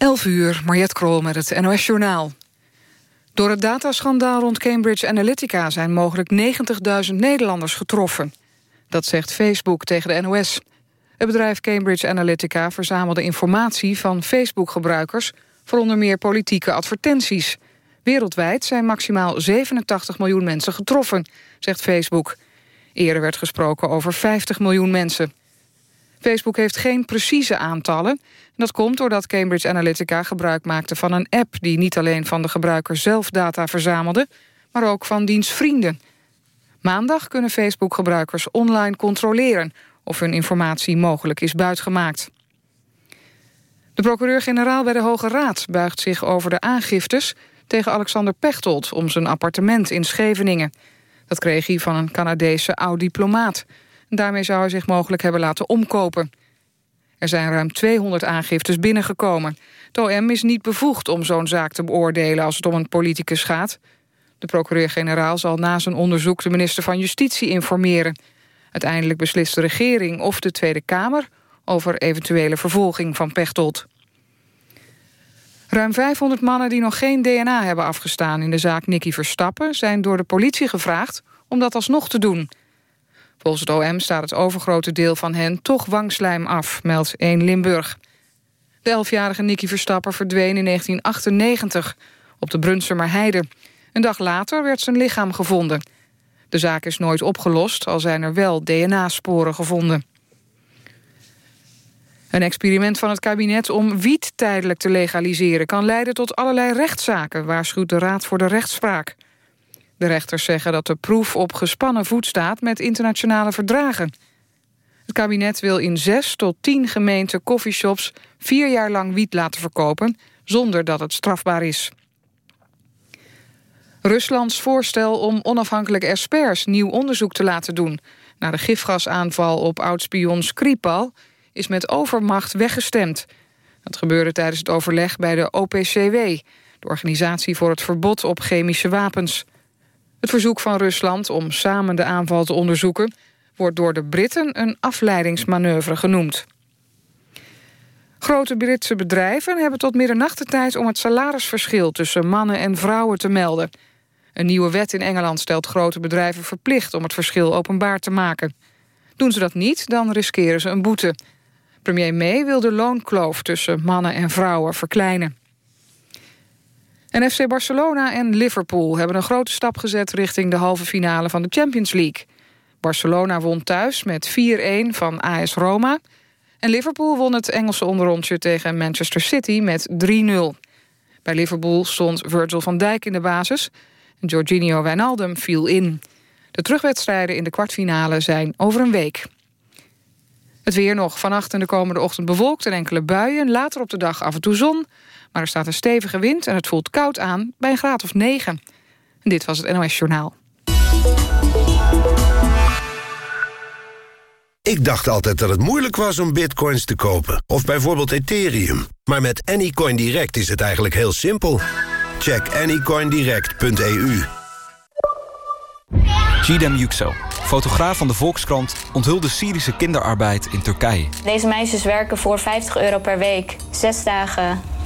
11 uur, Mariette Krol met het NOS Journaal. Door het dataschandaal rond Cambridge Analytica... zijn mogelijk 90.000 Nederlanders getroffen. Dat zegt Facebook tegen de NOS. Het bedrijf Cambridge Analytica verzamelde informatie van Facebook-gebruikers... voor onder meer politieke advertenties. Wereldwijd zijn maximaal 87 miljoen mensen getroffen, zegt Facebook. Eerder werd gesproken over 50 miljoen mensen. Facebook heeft geen precieze aantallen. Dat komt doordat Cambridge Analytica gebruik maakte van een app... die niet alleen van de gebruiker zelf data verzamelde... maar ook van diens vrienden. Maandag kunnen Facebook-gebruikers online controleren... of hun informatie mogelijk is buitgemaakt. De procureur-generaal bij de Hoge Raad buigt zich over de aangiftes... tegen Alexander Pechtold om zijn appartement in Scheveningen. Dat kreeg hij van een Canadese oud-diplomaat... Daarmee zou hij zich mogelijk hebben laten omkopen. Er zijn ruim 200 aangiftes binnengekomen. Het OM is niet bevoegd om zo'n zaak te beoordelen als het om een politicus gaat. De procureur-generaal zal na zijn onderzoek de minister van Justitie informeren. Uiteindelijk beslist de regering of de Tweede Kamer over eventuele vervolging van Pechtold. Ruim 500 mannen die nog geen DNA hebben afgestaan in de zaak Nicky Verstappen... zijn door de politie gevraagd om dat alsnog te doen. Volgens het OM staat het overgrote deel van hen toch wangslijm af, meldt 1 Limburg. De elfjarige Nicky Verstappen verdween in 1998 op de Brunsumer Heide. Een dag later werd zijn lichaam gevonden. De zaak is nooit opgelost, al zijn er wel DNA-sporen gevonden. Een experiment van het kabinet om wiet tijdelijk te legaliseren... kan leiden tot allerlei rechtszaken, waarschuwt de Raad voor de Rechtspraak. De rechters zeggen dat de proef op gespannen voet staat met internationale verdragen. Het kabinet wil in zes tot tien gemeenten coffeeshops vier jaar lang wiet laten verkopen, zonder dat het strafbaar is. Ruslands voorstel om onafhankelijke experts nieuw onderzoek te laten doen... naar de gifgasaanval op oudspion Skripal is met overmacht weggestemd. Dat gebeurde tijdens het overleg bij de OPCW... de Organisatie voor het Verbod op Chemische Wapens. Het verzoek van Rusland om samen de aanval te onderzoeken... wordt door de Britten een afleidingsmanoeuvre genoemd. Grote Britse bedrijven hebben tot middernacht de tijd... om het salarisverschil tussen mannen en vrouwen te melden. Een nieuwe wet in Engeland stelt grote bedrijven verplicht... om het verschil openbaar te maken. Doen ze dat niet, dan riskeren ze een boete. Premier May wil de loonkloof tussen mannen en vrouwen verkleinen. En FC Barcelona en Liverpool hebben een grote stap gezet... richting de halve finale van de Champions League. Barcelona won thuis met 4-1 van AS Roma... en Liverpool won het Engelse onderrondje tegen Manchester City met 3-0. Bij Liverpool stond Virgil van Dijk in de basis... en Jorginho Wijnaldum viel in. De terugwedstrijden in de kwartfinale zijn over een week. Het weer nog vannacht en de komende ochtend bewolkt en enkele buien. Later op de dag af en toe zon... Maar er staat een stevige wind en het voelt koud aan bij een graad of 9. En dit was het NOS Journaal. Ik dacht altijd dat het moeilijk was om bitcoins te kopen. Of bijvoorbeeld Ethereum. Maar met Anycoin Direct is het eigenlijk heel simpel. Check anycoindirect.eu Gidem Yüksel, fotograaf van de Volkskrant... onthulde Syrische kinderarbeid in Turkije. Deze meisjes werken voor 50 euro per week. Zes dagen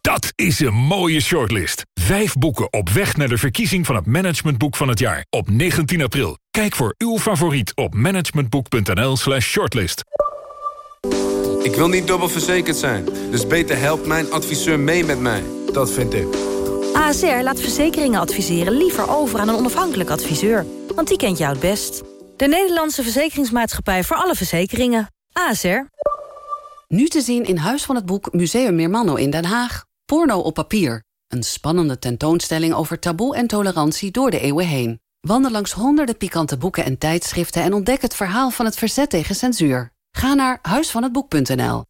dat is een mooie shortlist. Vijf boeken op weg naar de verkiezing van het managementboek van het jaar. Op 19 april. Kijk voor uw favoriet op managementboek.nl slash shortlist. Ik wil niet dubbel verzekerd zijn. Dus beter helpt mijn adviseur mee met mij. Dat vind ik. ASR laat verzekeringen adviseren liever over aan een onafhankelijk adviseur. Want die kent jou het best. De Nederlandse Verzekeringsmaatschappij voor alle verzekeringen. ASR. Nu te zien in Huis van het Boek Museum Meermanno in Den Haag. Porno op papier. Een spannende tentoonstelling over taboe en tolerantie door de eeuwen heen. Wandel langs honderden pikante boeken en tijdschriften... en ontdek het verhaal van het verzet tegen censuur. Ga naar huisvanhetboek.nl.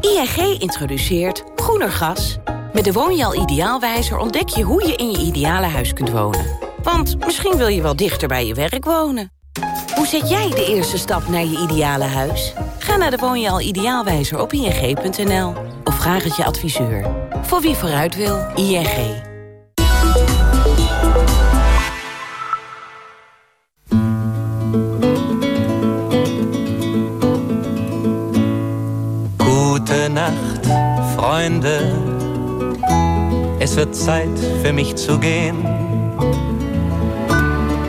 ING introduceert groener gas. Met de Woonjaal Ideaalwijzer ontdek je hoe je in je ideale huis kunt wonen. Want misschien wil je wel dichter bij je werk wonen. Hoe zet jij de eerste stap naar je ideale huis? Ga naar de Woon je al ideaalwijzer op ing.nl. Of vraag het je adviseur. Voor wie vooruit wil, ING. Gute Nacht, Freunde. Es wird Zeit für mich zu gehen.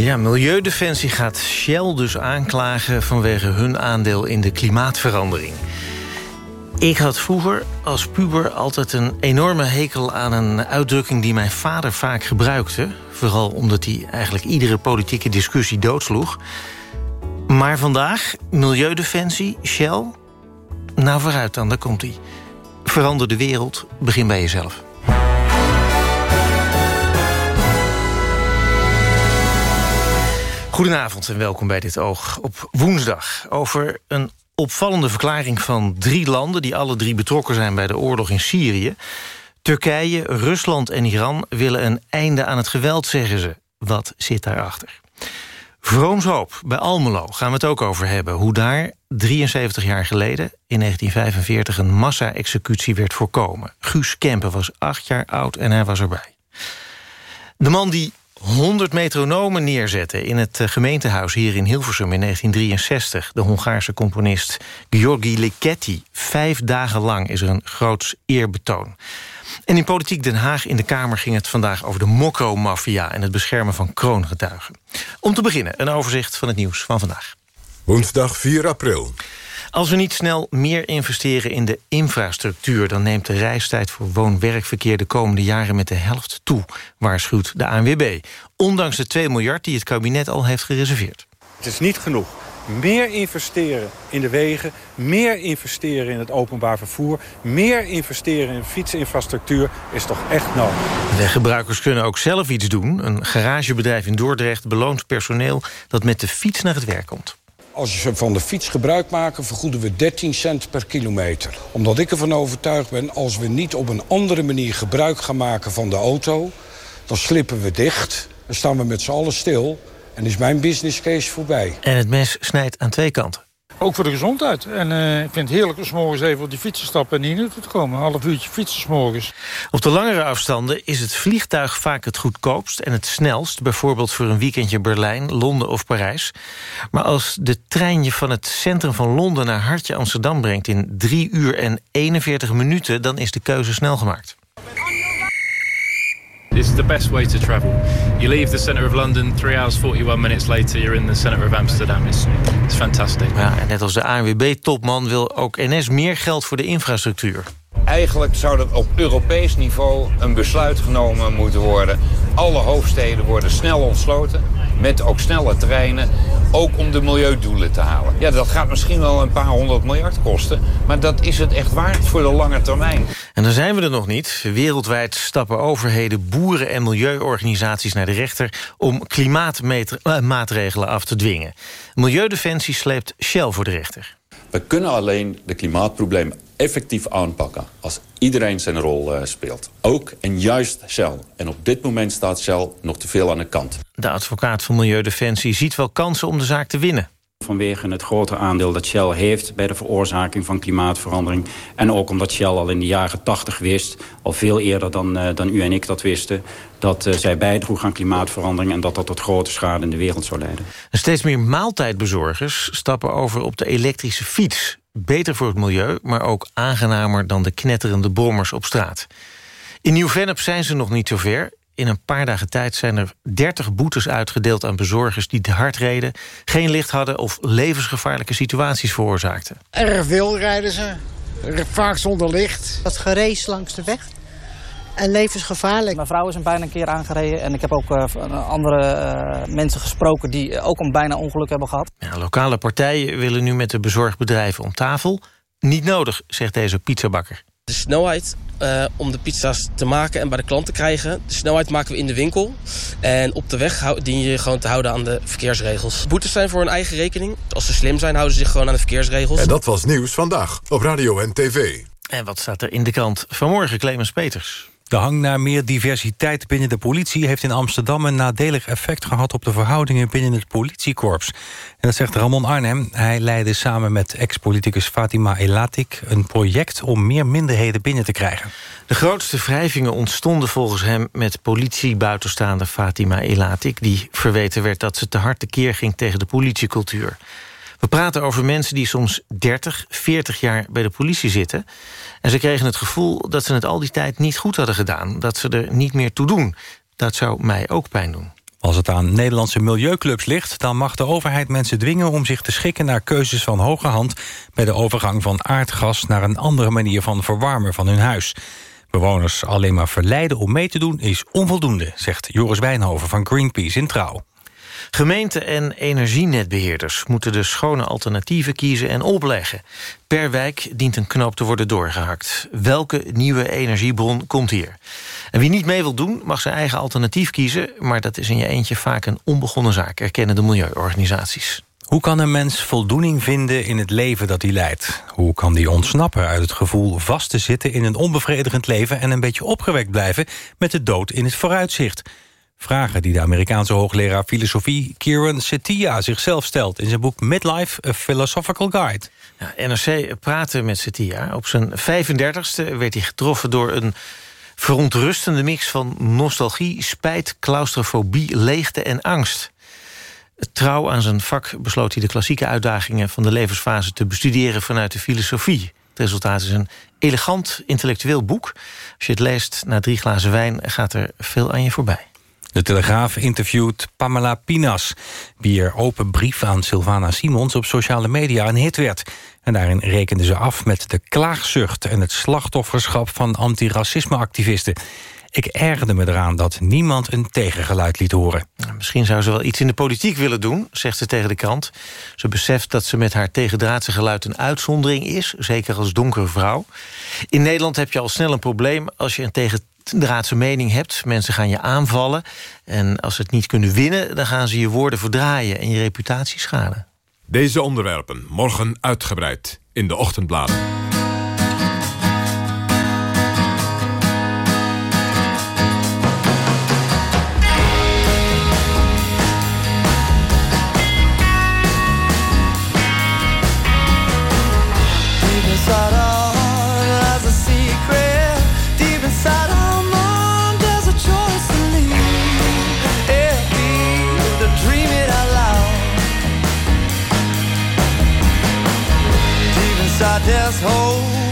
Ja, Milieudefensie gaat Shell dus aanklagen... vanwege hun aandeel in de klimaatverandering. Ik had vroeger als puber altijd een enorme hekel aan een uitdrukking... die mijn vader vaak gebruikte. Vooral omdat hij eigenlijk iedere politieke discussie doodsloeg. Maar vandaag, Milieudefensie, Shell... Nou, vooruit dan, daar komt hij. Verander de wereld, begin bij jezelf. Goedenavond en welkom bij dit Oog op woensdag. Over een opvallende verklaring van drie landen... die alle drie betrokken zijn bij de oorlog in Syrië. Turkije, Rusland en Iran willen een einde aan het geweld, zeggen ze. Wat zit daarachter? Vroomshoop bij Almelo gaan we het ook over hebben. Hoe daar 73 jaar geleden, in 1945... een massa-executie werd voorkomen. Guus Kempen was acht jaar oud en hij was erbij. De man die 100 metronomen neerzetten in het eh, gemeentehuis hier in Hilversum in 1963. De Hongaarse componist Georgi Ligeti. Vijf dagen lang is er een groots eerbetoon. En in Politiek Den Haag in de Kamer ging het vandaag over de mokro-maffia... en het beschermen van kroongetuigen. Om te beginnen een overzicht van het nieuws van vandaag. Woensdag 4 april. Als we niet snel meer investeren in de infrastructuur... dan neemt de reistijd voor woon-werkverkeer de komende jaren met de helft toe... waarschuwt de ANWB. Ondanks de 2 miljard die het kabinet al heeft gereserveerd. Het is niet genoeg. Meer investeren in de wegen, meer investeren in het openbaar vervoer... meer investeren in fietsinfrastructuur is toch echt nodig. Weggebruikers kunnen ook zelf iets doen. Een garagebedrijf in Dordrecht beloont personeel dat met de fiets naar het werk komt. Als ze van de fiets gebruik maken, vergoeden we 13 cent per kilometer. Omdat ik ervan overtuigd ben, als we niet op een andere manier gebruik gaan maken van de auto... dan slippen we dicht, dan staan we met z'n allen stil... en is mijn business case voorbij. En het mes snijdt aan twee kanten. Ook voor de gezondheid. En uh, ik vind het heerlijk om s morgens even op die fiets te stappen en hier naartoe te komen. Een half uurtje fietsen s morgens. Op de langere afstanden is het vliegtuig vaak het goedkoopst en het snelst. Bijvoorbeeld voor een weekendje Berlijn, Londen of Parijs. Maar als de trein je van het centrum van Londen naar Hartje Amsterdam brengt... in 3 uur en 41 minuten, dan is de keuze snel gemaakt. It's the best way to travel. You leave the center of London, three hours 41 minutes later, you're in the center of Amsterdam. It's, it's fantastic. Ja, en net als de ANWB-topman wil ook NS meer geld voor de infrastructuur. Eigenlijk zou er op Europees niveau een besluit genomen moeten worden. Alle hoofdsteden worden snel ontsloten, met ook snelle treinen. Ook om de milieudoelen te halen. Ja, dat gaat misschien wel een paar honderd miljard kosten. Maar dat is het echt waard voor de lange termijn. En dan zijn we er nog niet. Wereldwijd stappen overheden, boeren en milieuorganisaties naar de rechter... om klimaatmaatregelen af te dwingen. Milieudefensie sleept Shell voor de rechter. We kunnen alleen de klimaatprobleem effectief aanpakken als iedereen zijn rol uh, speelt. Ook en juist Shell. En op dit moment staat Shell nog te veel aan de kant. De advocaat van Milieudefensie ziet wel kansen om de zaak te winnen. Vanwege het grote aandeel dat Shell heeft bij de veroorzaking van klimaatverandering. En ook omdat Shell al in de jaren 80 wist, al veel eerder dan, uh, dan u en ik dat wisten... dat uh, zij bijdroeg aan klimaatverandering en dat dat tot grote schade in de wereld zou leiden. En steeds meer maaltijdbezorgers stappen over op de elektrische fiets. Beter voor het milieu, maar ook aangenamer dan de knetterende brommers op straat. In Nieuw-Vennep zijn ze nog niet zover. In een paar dagen tijd zijn er 30 boetes uitgedeeld aan bezorgers... die te hard reden, geen licht hadden... of levensgevaarlijke situaties veroorzaakten. Erg veel rijden ze, vaak zonder licht. Dat gerees langs de weg. En levensgevaarlijk. Mijn vrouw is een bijna een keer aangereden. En ik heb ook uh, andere uh, mensen gesproken die ook een bijna ongeluk hebben gehad. Ja, lokale partijen willen nu met de bezorgbedrijven om tafel. Niet nodig, zegt deze pizzabakker. De snelheid uh, om de pizza's te maken en bij de klant te krijgen. De snelheid maken we in de winkel. En op de weg dien je gewoon te houden aan de verkeersregels. Boetes zijn voor hun eigen rekening. Als ze slim zijn, houden ze zich gewoon aan de verkeersregels. En dat was Nieuws Vandaag op Radio en TV. En wat staat er in de krant vanmorgen, Clemens Peters? De hang naar meer diversiteit binnen de politie... heeft in Amsterdam een nadelig effect gehad... op de verhoudingen binnen het politiekorps. En dat zegt Ramon Arnhem. Hij leidde samen met ex-politicus Fatima Elatik... een project om meer minderheden binnen te krijgen. De grootste wrijvingen ontstonden volgens hem... met politiebuitenstaander Fatima Elatik... die verweten werd dat ze te hard tekeer ging tegen de politiecultuur. We praten over mensen die soms 30, 40 jaar bij de politie zitten. En ze kregen het gevoel dat ze het al die tijd niet goed hadden gedaan. Dat ze er niet meer toe doen. Dat zou mij ook pijn doen. Als het aan Nederlandse milieuclubs ligt... dan mag de overheid mensen dwingen om zich te schikken naar keuzes van hoge hand... bij de overgang van aardgas naar een andere manier van verwarmen van hun huis. Bewoners alleen maar verleiden om mee te doen is onvoldoende... zegt Joris Wijnhoven van Greenpeace in Trouw. Gemeenten en energienetbeheerders moeten de schone alternatieven kiezen en opleggen. Per wijk dient een knoop te worden doorgehakt. Welke nieuwe energiebron komt hier? En wie niet mee wil doen, mag zijn eigen alternatief kiezen... maar dat is in je eentje vaak een onbegonnen zaak... erkennen de milieuorganisaties. Hoe kan een mens voldoening vinden in het leven dat hij leidt? Hoe kan die ontsnappen uit het gevoel vast te zitten in een onbevredigend leven... en een beetje opgewekt blijven met de dood in het vooruitzicht? Vragen die de Amerikaanse hoogleraar filosofie Kieran Setia zichzelf stelt... in zijn boek Midlife, A Philosophical Guide. Ja, NRC praatte met Setia. Op zijn 35ste werd hij getroffen door een verontrustende mix... van nostalgie, spijt, claustrofobie, leegte en angst. Trouw aan zijn vak besloot hij de klassieke uitdagingen... van de levensfase te bestuderen vanuit de filosofie. Het resultaat is een elegant intellectueel boek. Als je het leest na drie glazen wijn gaat er veel aan je voorbij. De Telegraaf interviewt Pamela Pinas... wie er open brief aan Sylvana Simons op sociale media een hit werd. En daarin rekende ze af met de klaagzucht... en het slachtofferschap van antiracismeactivisten. Ik ergerde me eraan dat niemand een tegengeluid liet horen. Misschien zou ze wel iets in de politiek willen doen, zegt ze tegen de krant. Ze beseft dat ze met haar tegendraadse geluid een uitzondering is... zeker als donkere vrouw. In Nederland heb je al snel een probleem... als je een tegen draadse mening hebt. Mensen gaan je aanvallen. En als ze het niet kunnen winnen, dan gaan ze je woorden verdraaien... en je reputatie schaden. Deze onderwerpen morgen uitgebreid in de ochtendbladen. asshole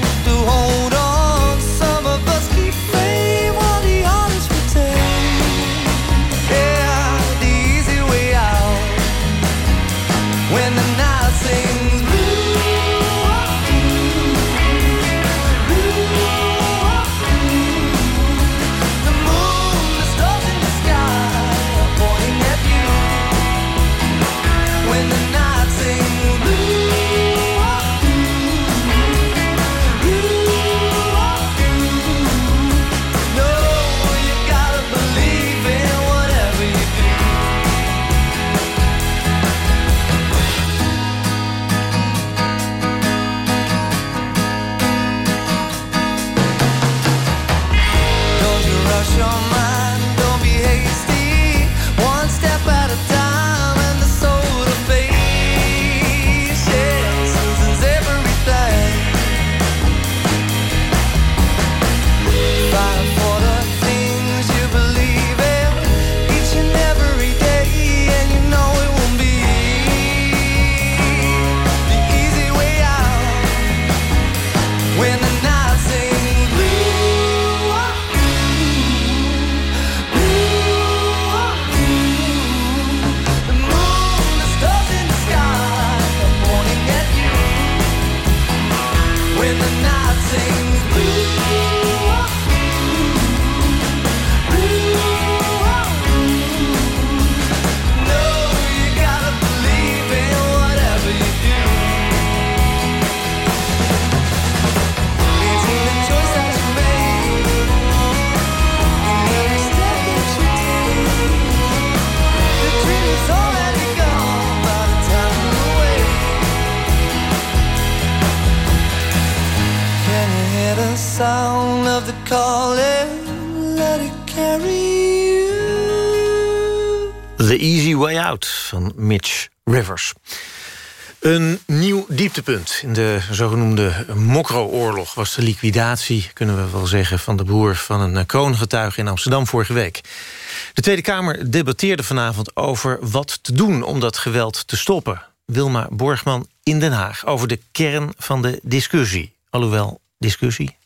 van Mitch Rivers. Een nieuw dieptepunt in de zogenoemde Mokro-oorlog... was de liquidatie, kunnen we wel zeggen... van de broer van een kroongetuige in Amsterdam vorige week. De Tweede Kamer debatteerde vanavond over wat te doen... om dat geweld te stoppen. Wilma Borgman in Den Haag over de kern van de discussie. Alhoewel, discussie?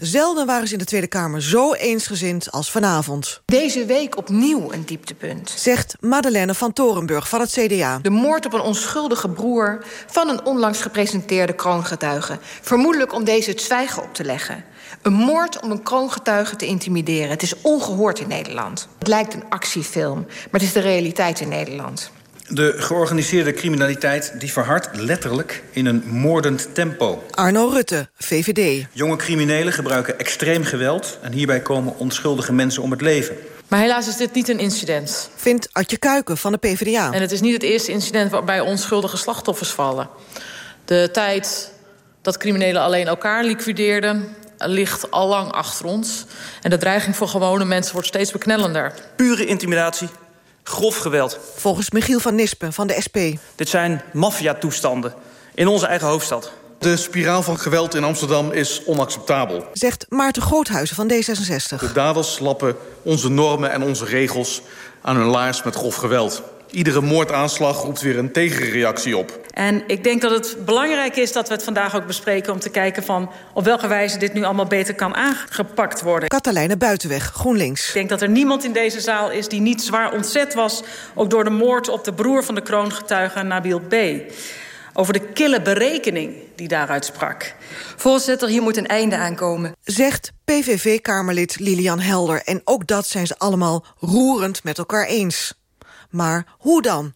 Zelden waren ze in de Tweede Kamer zo eensgezind als vanavond. Deze week opnieuw een dieptepunt. Zegt Madeleine van Torenburg van het CDA. De moord op een onschuldige broer van een onlangs gepresenteerde kroongetuige. Vermoedelijk om deze het zwijgen op te leggen. Een moord om een kroongetuige te intimideren. Het is ongehoord in Nederland. Het lijkt een actiefilm, maar het is de realiteit in Nederland. De georganiseerde criminaliteit die verhardt letterlijk in een moordend tempo. Arno Rutte, VVD. Jonge criminelen gebruiken extreem geweld... en hierbij komen onschuldige mensen om het leven. Maar helaas is dit niet een incident. Vindt Adje Kuiken van de PvdA. En het is niet het eerste incident waarbij onschuldige slachtoffers vallen. De tijd dat criminelen alleen elkaar liquideerden ligt al lang achter ons. En de dreiging voor gewone mensen wordt steeds beknellender. Pure intimidatie, grof geweld. Volgens Michiel van Nispen van de SP. Dit zijn maffiatoestanden in onze eigen hoofdstad. De spiraal van geweld in Amsterdam is onacceptabel. Zegt Maarten Groothuizen van D66. De daders lappen onze normen en onze regels aan hun laars met grof geweld. Iedere moordaanslag roept weer een tegenreactie op. En ik denk dat het belangrijk is dat we het vandaag ook bespreken... om te kijken van op welke wijze dit nu allemaal beter kan aangepakt worden. Katelijne Buitenweg, GroenLinks. Ik denk dat er niemand in deze zaal is die niet zwaar ontzet was... ook door de moord op de broer van de kroongetuige Nabil B., over de kille berekening die daaruit sprak. Voorzitter, hier moet een einde aankomen. Zegt PVV-Kamerlid Lilian Helder. En ook dat zijn ze allemaal roerend met elkaar eens. Maar hoe dan?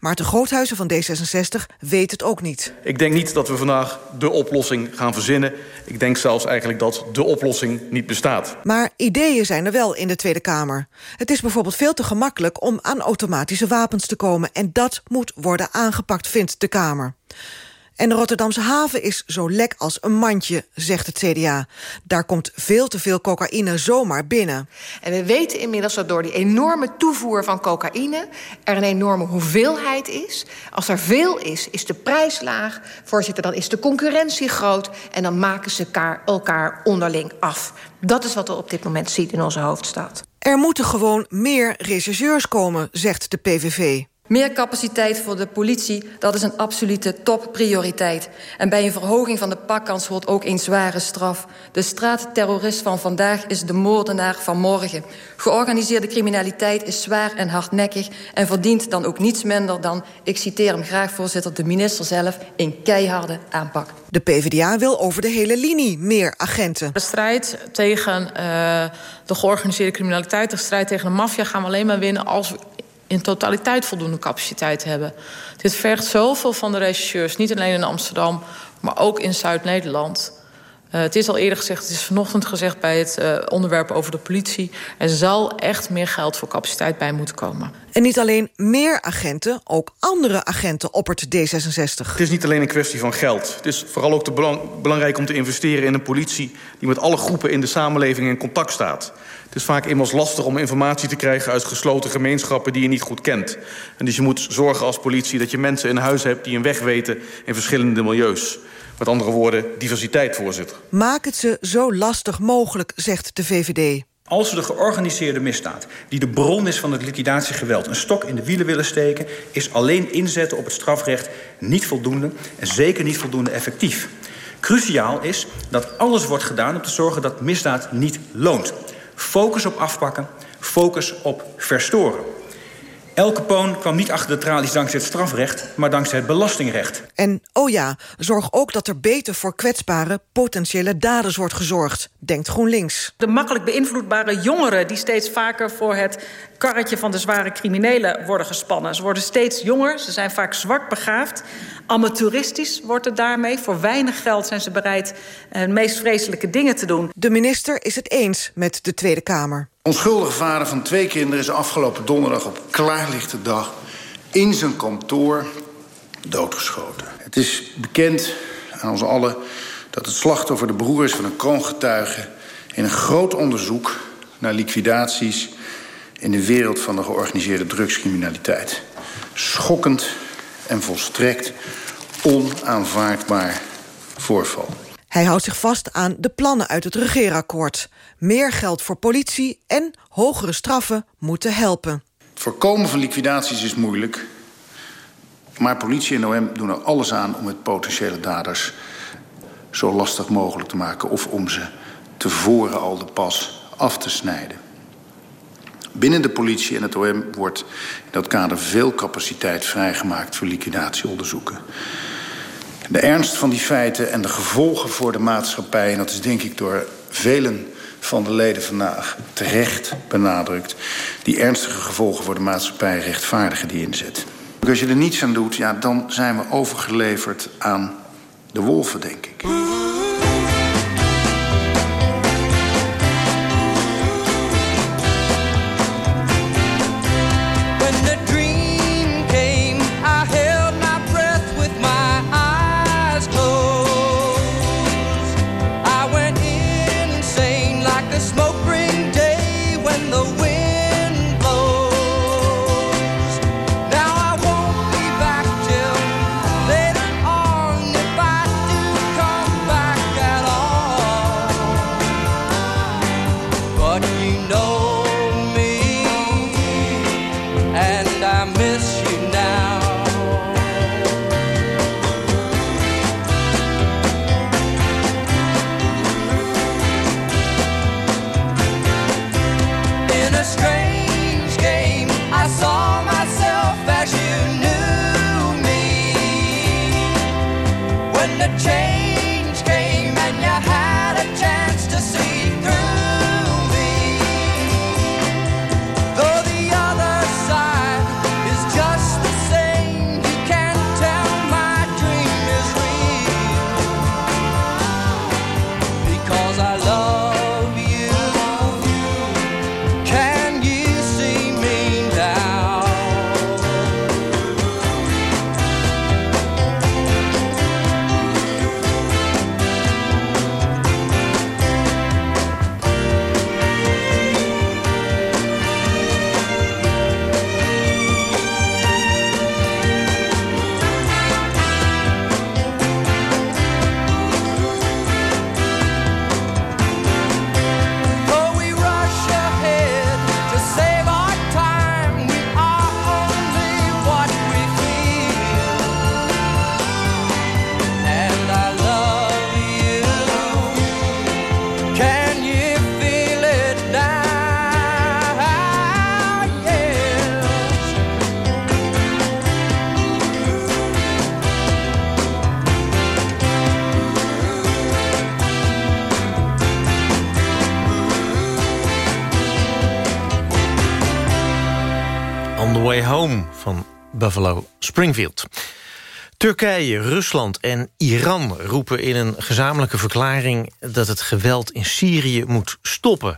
Maarten Groothuizen van D66 weet het ook niet. Ik denk niet dat we vandaag de oplossing gaan verzinnen. Ik denk zelfs eigenlijk dat de oplossing niet bestaat. Maar ideeën zijn er wel in de Tweede Kamer. Het is bijvoorbeeld veel te gemakkelijk om aan automatische wapens te komen... en dat moet worden aangepakt, vindt de Kamer. En de Rotterdamse haven is zo lek als een mandje, zegt het CDA. Daar komt veel te veel cocaïne zomaar binnen. En we weten inmiddels dat door die enorme toevoer van cocaïne... er een enorme hoeveelheid is. Als er veel is, is de prijs laag. Voorzitter, dan is de concurrentie groot... en dan maken ze elkaar, onderling af. Dat is wat we op dit moment zien in onze hoofdstad. Er moeten gewoon meer rechercheurs komen, zegt de PVV. Meer capaciteit voor de politie, dat is een absolute topprioriteit. En bij een verhoging van de pakkans hoort ook een zware straf. De straatterrorist van vandaag is de moordenaar van morgen. Georganiseerde criminaliteit is zwaar en hardnekkig... en verdient dan ook niets minder dan, ik citeer hem graag, voorzitter... de minister zelf, een keiharde aanpak. De PvdA wil over de hele linie meer agenten. De strijd tegen uh, de georganiseerde criminaliteit... de strijd tegen de maffia gaan we alleen maar winnen... als we in totaliteit voldoende capaciteit hebben. Dit vergt zoveel van de rechercheurs, niet alleen in Amsterdam... maar ook in Zuid-Nederland. Uh, het is al eerder gezegd, het is vanochtend gezegd bij het uh, onderwerp over de politie. Er zal echt meer geld voor capaciteit bij moeten komen. En niet alleen meer agenten, ook andere agenten oppert D66. Het is niet alleen een kwestie van geld. Het is vooral ook te belang, belangrijk om te investeren in een politie... die met alle groepen in de samenleving in contact staat. Het is vaak immers lastig om informatie te krijgen uit gesloten gemeenschappen die je niet goed kent. En dus je moet zorgen als politie dat je mensen in huis hebt die een weg weten in verschillende milieus. Met andere woorden, diversiteit, voorzitter. Maak het ze zo lastig mogelijk, zegt de VVD. Als we de georganiseerde misdaad, die de bron is van het liquidatiegeweld... een stok in de wielen willen steken... is alleen inzetten op het strafrecht niet voldoende... en zeker niet voldoende effectief. Cruciaal is dat alles wordt gedaan om te zorgen dat misdaad niet loont. Focus op afpakken, focus op verstoren. El Capone kwam niet achter de tralies dankzij het strafrecht... maar dankzij het belastingrecht. En, oh ja, zorg ook dat er beter voor kwetsbare potentiële daders wordt gezorgd, denkt GroenLinks. De makkelijk beïnvloedbare jongeren die steeds vaker voor het karretje van de zware criminelen worden gespannen. Ze worden steeds jonger, ze zijn vaak zwak begaafd. Amateuristisch wordt het daarmee. Voor weinig geld zijn ze bereid uh, de meest vreselijke dingen te doen. De minister is het eens met de Tweede Kamer. Onschuldige vader van twee kinderen is afgelopen donderdag op klaarlichte dag in zijn kantoor doodgeschoten. Het is bekend aan ons allen dat het slachtoffer de broer is van een kroongetuige in een groot onderzoek naar liquidaties in de wereld van de georganiseerde drugscriminaliteit. Schokkend en volstrekt onaanvaardbaar voorval. Hij houdt zich vast aan de plannen uit het regeerakkoord. Meer geld voor politie en hogere straffen moeten helpen. Het voorkomen van liquidaties is moeilijk. Maar politie en OM doen er alles aan om het potentiële daders zo lastig mogelijk te maken of om ze tevoren al de pas af te snijden. Binnen de politie en het OM wordt in dat kader veel capaciteit vrijgemaakt voor liquidatieonderzoeken. De ernst van die feiten en de gevolgen voor de maatschappij, en dat is denk ik door velen van de leden vandaag terecht benadrukt, die ernstige gevolgen voor de maatschappij rechtvaardigen die inzet. Als je er niets aan doet, ja, dan zijn we overgeleverd aan de wolven, denk ik. Springfield. Turkije, Rusland en Iran roepen in een gezamenlijke verklaring... dat het geweld in Syrië moet stoppen.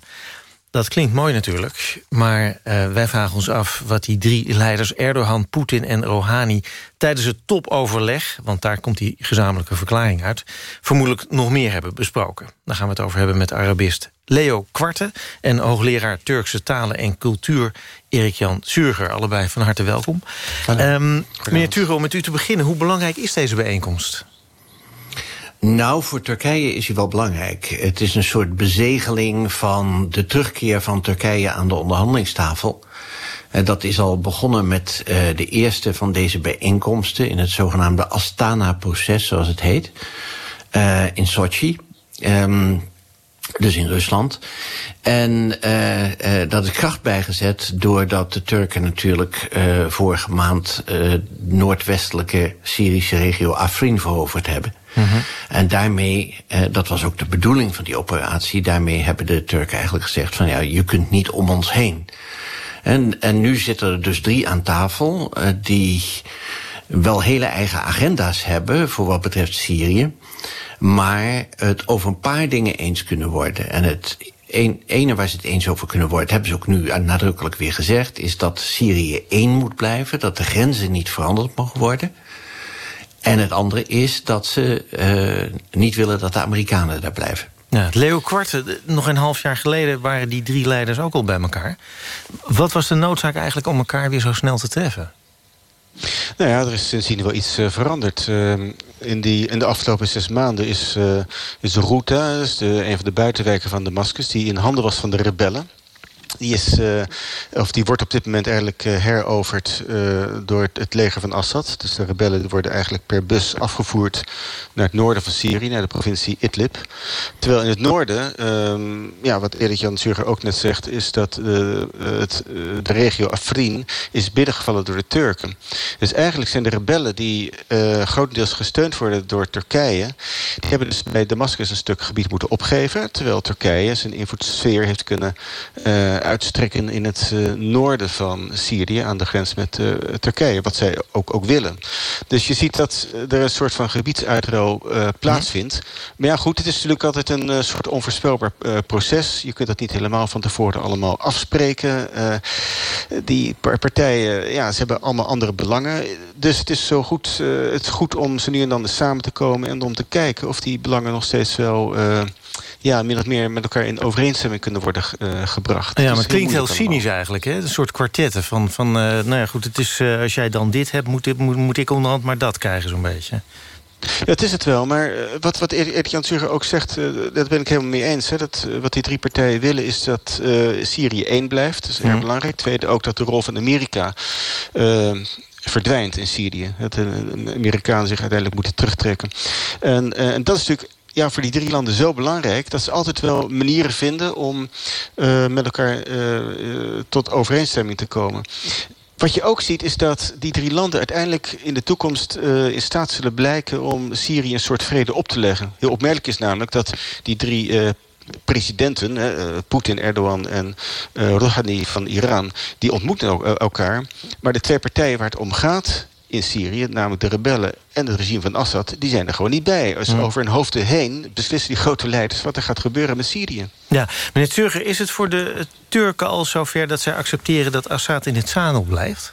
Dat klinkt mooi natuurlijk, maar uh, wij vragen ons af... wat die drie leiders Erdogan, Poetin en Rouhani... tijdens het topoverleg, want daar komt die gezamenlijke verklaring uit... vermoedelijk nog meer hebben besproken. Daar gaan we het over hebben met Arabist Leo Kwarte... en hoogleraar Turkse talen en cultuur Erik-Jan Zurger. Allebei van harte welkom. Um, meneer Turgo, met u te beginnen. Hoe belangrijk is deze bijeenkomst? Nou, voor Turkije is hij wel belangrijk. Het is een soort bezegeling van de terugkeer van Turkije aan de onderhandelingstafel. Uh, dat is al begonnen met uh, de eerste van deze bijeenkomsten... in het zogenaamde Astana-proces, zoals het heet, uh, in Sochi. Um, dus in Rusland. En dat is kracht bijgezet doordat de Turken natuurlijk vorige maand noordwestelijke Syrische regio Afrin veroverd hebben. -hmm. En daarmee, dat was ook de bedoeling van die operatie, daarmee hebben de Turken eigenlijk gezegd van ja, je kunt niet om ons heen. En, en nu zitten er dus drie aan tafel die wel hele eigen agenda's hebben voor wat betreft Syrië maar het over een paar dingen eens kunnen worden. En het ene waar ze het eens over kunnen worden, hebben ze ook nu nadrukkelijk weer gezegd, is dat Syrië één moet blijven, dat de grenzen niet veranderd mogen worden. En het andere is dat ze uh, niet willen dat de Amerikanen daar blijven. Ja, Leo Kwarte, nog een half jaar geleden waren die drie leiders ook al bij elkaar. Wat was de noodzaak eigenlijk om elkaar weer zo snel te treffen? Nou ja, er is sindsdien wel iets uh, veranderd. Uh, in, die, in de afgelopen zes maanden is, uh, is de Routa, is de, een van de buitenwijken van Damascus... die in handen was van de rebellen die, is, uh, of die wordt op dit moment eigenlijk uh, heroverd uh, door het, leger van Assad. Dus de rebellen worden eigenlijk per bus afgevoerd naar het noorden van Syrië, naar de provincie Idlib. Terwijl in het noorden, um, ja, wat Erik Jan Zurger ook net zegt, is dat het, de regio Afrin is binnengevallen door de Turken. Dus eigenlijk zijn de rebellen die grotendeels gesteund worden door Turkije, die hebben dus bij Damascus een stuk gebied moeten opgeven, terwijl Turkije zijn invloedssfeer heeft kunnen uitstrekken in het uh, noorden van Syrië... aan de grens met uh, Turkije, wat zij ook, ook willen. Dus je ziet dat er een soort van gebiedsuitruil uh, plaatsvindt. Maar ja, goed, het is natuurlijk altijd een soort onvoorspelbaar proces. Je kunt dat niet helemaal van tevoren allemaal afspreken. die partijen, ja, ze hebben allemaal andere belangen. Dus het is zo goed, het is goed om ze nu en dan samen te komen... en om te kijken of die belangen nog steeds wel ja, min of meer met elkaar in overeenstemming kunnen worden uh, gebracht. Ja, maar het klinkt heel cynisch eigenlijk, hè? Een soort kwartetten van, van uh, nou ja, goed, het is, uh, als jij dan dit hebt, moet, moet, moet ik onderhand maar dat krijgen zo'n beetje. Ja, het is het wel, maar wat, wat Jan ook zegt... Dat ben ik helemaal mee eens. Hè, dat, wat die drie partijen willen is dat Syrië één blijft. Dat is erg mm. belangrijk. Tweede ook dat de rol van Amerika verdwijnt in Syrië. Dat de Amerikanen zich uiteindelijk moeten terugtrekken. En, en dat is natuurlijk ja, voor die drie landen zo belangrijk... dat ze altijd wel manieren vinden om uh, met elkaar uh, tot overeenstemming te komen. Wat je ook ziet is dat die drie landen uiteindelijk in de toekomst in staat zullen blijken om Syrië een soort vrede op te leggen. Heel opmerkelijk is namelijk dat die drie presidenten, Poetin, Erdogan en Rouhani van Iran, die ontmoeten elkaar. Maar de twee partijen waar het om gaat, in Syrië, namelijk de rebellen en het regime van Assad... die zijn er gewoon niet bij. Dus over hun hoofden heen beslissen die grote leiders... wat er gaat gebeuren met Syrië. Ja, meneer Turger, is het voor de Turken al zover... dat zij accepteren dat Assad in het zadel blijft?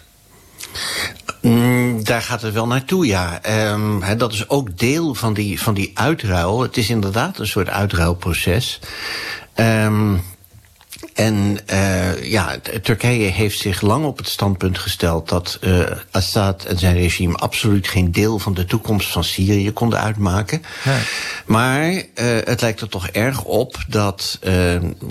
Mm, daar gaat het wel naartoe, ja. Um, he, dat is ook deel van die, van die uitruil. Het is inderdaad een soort uitruilproces. Um, en uh, ja, Turkije heeft zich lang op het standpunt gesteld dat uh, Assad en zijn regime absoluut geen deel van de toekomst van Syrië konden uitmaken. Nee. Maar uh, het lijkt er toch erg op dat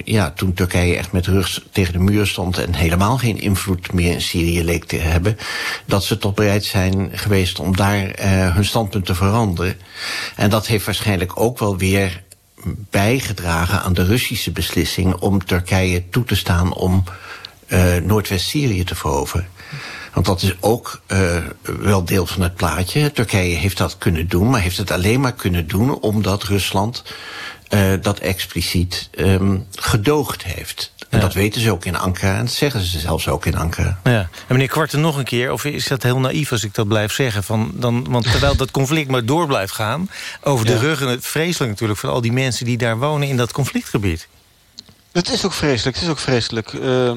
ja, toen Turkije echt met rug tegen de muur stond en helemaal geen invloed meer in Syrië leek te hebben, dat ze toch bereid zijn geweest om daar hun standpunt te veranderen. En dat heeft waarschijnlijk ook wel weer bijgedragen aan de Russische beslissing om Turkije toe te staan om uh, Noordwest-Syrië te veroveren. Want dat is ook uh, wel deel van het plaatje. Turkije heeft dat kunnen doen, maar heeft het alleen maar kunnen doen omdat Rusland uh, dat expliciet um, gedoogd heeft. En ja. dat weten ze ook in Ankara en dat zeggen ze zelfs ook in Ankara. Ja. En meneer Kwarten nog een keer, of is dat heel naïef als ik dat blijf zeggen? Van, dan, want terwijl dat conflict maar door blijft gaan... over de ja. rug en het vreselijk natuurlijk van al die mensen die daar wonen in dat conflictgebied. Het is ook vreselijk, het is ook vreselijk. Uh,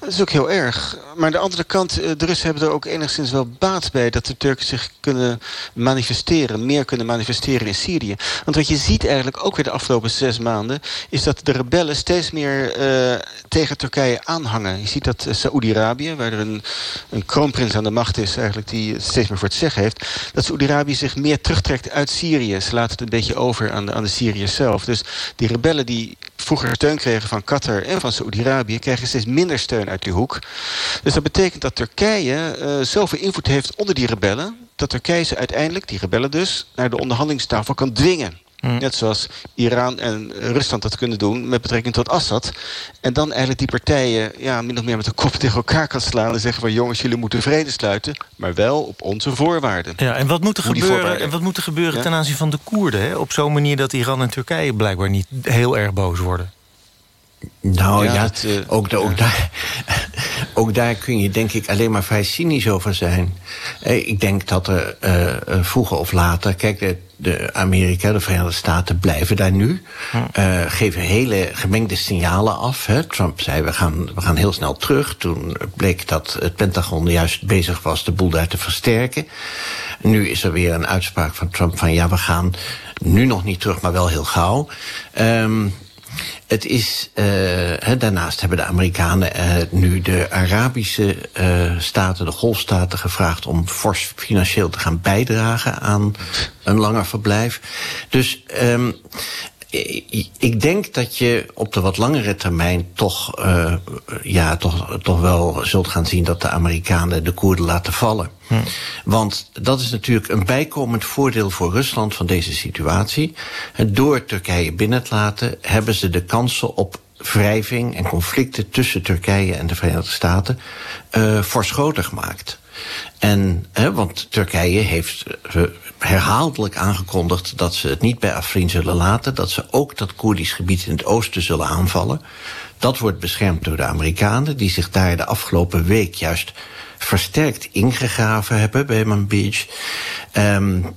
het is ook heel erg. Maar aan de andere kant, uh, de Russen hebben er ook enigszins wel baat bij... dat de Turken zich kunnen manifesteren, meer kunnen manifesteren in Syrië. Want wat je ziet eigenlijk ook weer de afgelopen zes maanden... is dat de rebellen steeds meer uh, tegen Turkije aanhangen. Je ziet dat Saoedi-Arabië, waar er een, een kroonprins aan de macht is... eigenlijk die het steeds meer voor het zeggen heeft... dat Saoedi-Arabië zich meer terugtrekt uit Syrië. Ze laten het een beetje over aan de, aan de Syriërs zelf. Dus die rebellen die vroeger steun kregen van Qatar en van Saoedi-Arabië... krijgen steeds minder steun uit die hoek. Dus dat betekent dat Turkije uh, zoveel invloed heeft onder die rebellen... dat Turkije ze uiteindelijk, die rebellen dus... naar de onderhandelingstafel kan dwingen. Mm. Net zoals Iran en Rusland dat kunnen doen met betrekking tot Assad. En dan eigenlijk die partijen ja, min of meer met de kop tegen elkaar kan slaan... en zeggen van jongens, jullie moeten vrede sluiten... maar wel op onze voorwaarden. Ja, en wat moet er gebeuren, en wat moet er gebeuren ja? ten aanzien van de Koerden? Hè? Op zo'n manier dat Iran en Turkije blijkbaar niet heel erg boos worden. Nou ja, ja het, uh, ook, ook, daar, ook daar kun je denk ik alleen maar vrij cynisch over zijn. Eh, ik denk dat er uh, vroeger of later... Kijk, de, de Amerika, de Verenigde Staten blijven daar nu. Uh, geven hele gemengde signalen af. Hè. Trump zei, we gaan, we gaan heel snel terug. Toen bleek dat het Pentagon juist bezig was de boel daar te versterken. Nu is er weer een uitspraak van Trump van... ja, we gaan nu nog niet terug, maar wel heel gauw. Um, het is, uh, daarnaast hebben de Amerikanen uh, nu de Arabische uh, staten, de golfstaten, gevraagd om fors financieel te gaan bijdragen aan een langer verblijf. Dus um, ik denk dat je op de wat langere termijn toch, uh, ja, toch, toch wel zult gaan zien dat de Amerikanen de Koerden laten vallen. Hm. Want dat is natuurlijk een bijkomend voordeel voor Rusland van deze situatie. Door Turkije binnen te laten hebben ze de kansen op wrijving en conflicten tussen Turkije en de Verenigde Staten uh, fors groter gemaakt. En, hè, want Turkije heeft herhaaldelijk aangekondigd dat ze het niet bij Afrin zullen laten. Dat ze ook dat Koerdisch gebied in het oosten zullen aanvallen. Dat wordt beschermd door de Amerikanen, die zich daar de afgelopen week juist versterkt ingegraven hebben bij Manbij. Um,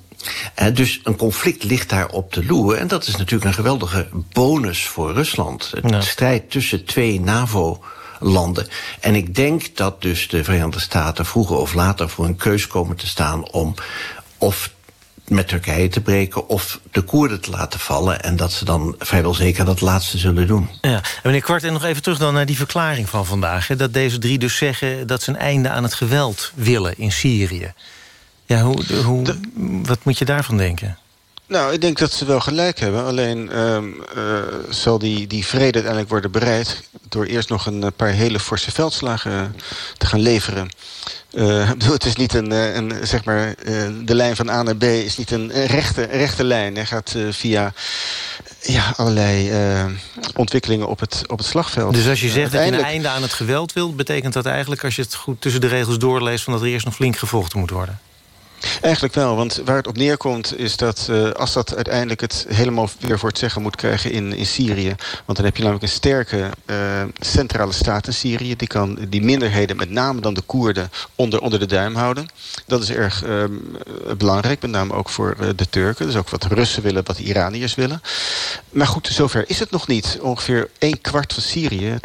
dus een conflict ligt daar op de loer. En dat is natuurlijk een geweldige bonus voor Rusland. Ja. strijd tussen twee NAVO landen. En ik denk dat dus de Verenigde Staten vroeger of later voor een keus komen te staan om of met Turkije te breken of de Koerden te laten vallen... en dat ze dan vrijwel zeker dat laatste zullen doen. Ja. En meneer Kwart, en nog even terug dan naar die verklaring van vandaag... Hè, dat deze drie dus zeggen dat ze een einde aan het geweld willen in Syrië. Ja, hoe, hoe, wat moet je daarvan denken? Nou, ik denk dat ze wel gelijk hebben. Alleen um, uh, zal die, die vrede uiteindelijk worden bereid... door eerst nog een paar hele forse veldslagen te gaan leveren. Uh, het is niet een, een zeg maar, uh, de lijn van A naar B is niet een rechte, rechte lijn. Hij gaat uh, via ja, allerlei ontwikkelingen op het, op het slagveld. Dus als je zegt dat je een einde aan het geweld wilt... betekent dat eigenlijk, als je het goed tussen de regels doorleest... van dat er eerst nog flink gevochten moet worden? Eigenlijk wel, want waar het op neerkomt is dat uh, Assad uiteindelijk het helemaal weer voor het zeggen moet krijgen in, in Syrië. Want dan heb je namelijk een sterke uh, centrale staat in Syrië. Die kan die minderheden, met name dan de Koerden, onder, onder de duim houden. Dat is erg uh, belangrijk, met name ook voor de Turken. Dus ook wat Russen willen, wat de Iraniërs willen. Maar goed, zover is het nog niet. Ongeveer een kwart van Syrië,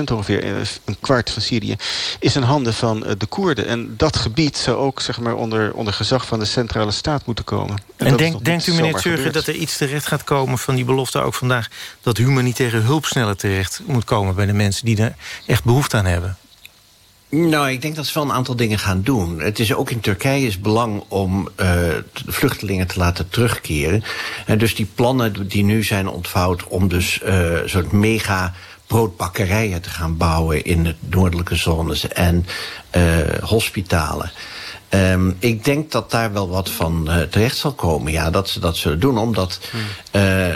20% ongeveer, een kwart van Syrië, is in handen van de Koerden. En dat gebied zou ook zeg maar onder, onder gezag van de centrale staat moeten komen. En, en denk, denkt u, meneer Turger, dat er iets terecht gaat komen van die belofte ook vandaag... dat humanitaire hulp sneller terecht moet komen bij de mensen die er echt behoefte aan hebben? Nou, ik denk dat ze wel een aantal dingen gaan doen. Het is ook in Turkije's belang om uh, de vluchtelingen te laten terugkeren. En dus die plannen die nu zijn ontvouwd om dus uh, soort mega broodbakkerijen te gaan bouwen in de noordelijke zones en uh, hospitalen. Um, ik denk dat daar wel wat van uh, terecht zal komen. Ja, dat ze dat zullen doen, omdat... Uh,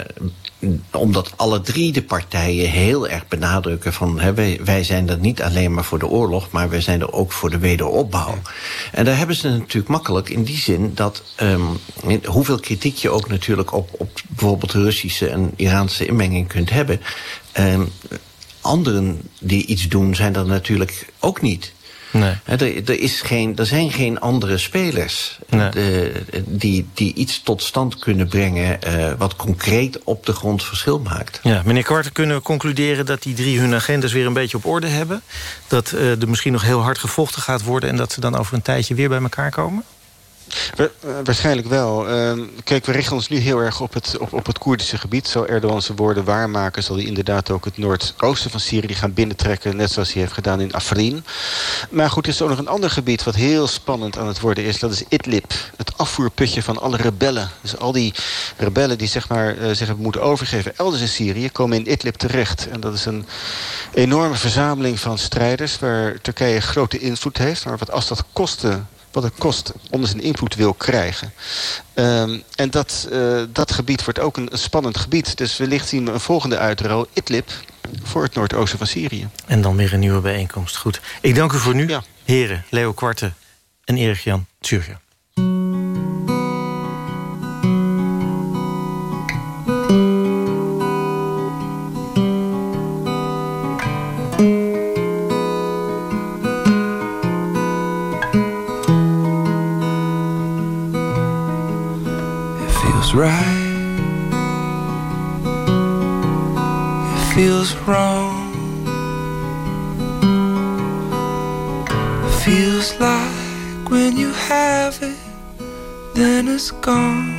omdat alle drie de partijen heel erg benadrukken van... Hè, wij, wij zijn er niet alleen maar voor de oorlog... maar wij zijn er ook voor de wederopbouw. En daar hebben ze het natuurlijk makkelijk in die zin... dat um, hoeveel kritiek je ook natuurlijk op, op bijvoorbeeld de Russische en Iraanse inmenging kunt hebben... Um, anderen die iets doen zijn er natuurlijk ook niet. Nee. Er, er, is geen, er zijn geen andere spelers nee. de, die, die iets tot stand kunnen brengen... Uh, wat concreet op de grond verschil maakt. Ja, meneer Kwarten, kunnen we concluderen dat die drie hun agendas weer een beetje op orde hebben? Dat uh, er misschien nog heel hard gevochten gaat worden... en dat ze dan over een tijdje weer bij elkaar komen? Waarschijnlijk wel. Uh, kijk, we richten ons nu heel erg op het, op, op het Koerdische gebied. Zal Erdogan zijn woorden waarmaken... zal hij inderdaad ook het noordoosten van Syrië gaan binnentrekken... net zoals hij heeft gedaan in Afrin. Maar goed, er is ook nog een ander gebied... wat heel spannend aan het worden is. Dat is Idlib, het afvoerputje van alle rebellen. Dus al die rebellen die zeg maar, uh, moeten overgeven... elders in Syrië, komen in Idlib terecht. En dat is een enorme verzameling van strijders... waar Turkije grote invloed heeft. Maar wat als dat kostte wat het kost onder zijn invloed wil krijgen. Um, en dat, uh, dat gebied wordt ook een, een, spannend gebied. Dus wellicht zien we een volgende uitrol, Idlib, voor het noordoosten van Syrië. En dan weer een nieuwe bijeenkomst. Goed. Ik dank u voor nu, ja. heren Leo Kwarte en Erik-Jan. Feels wrong. Feels like when you have it, then it's gone.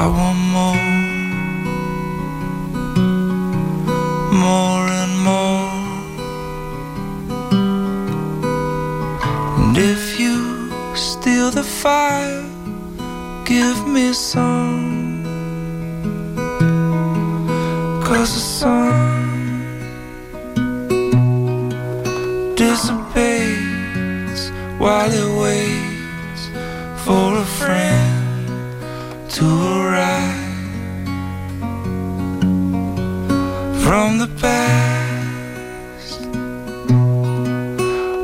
I want more, more and more. And if you steal the fire, give me some. Cause the sun. Dissipates while it waits for a friend to arrive from the past.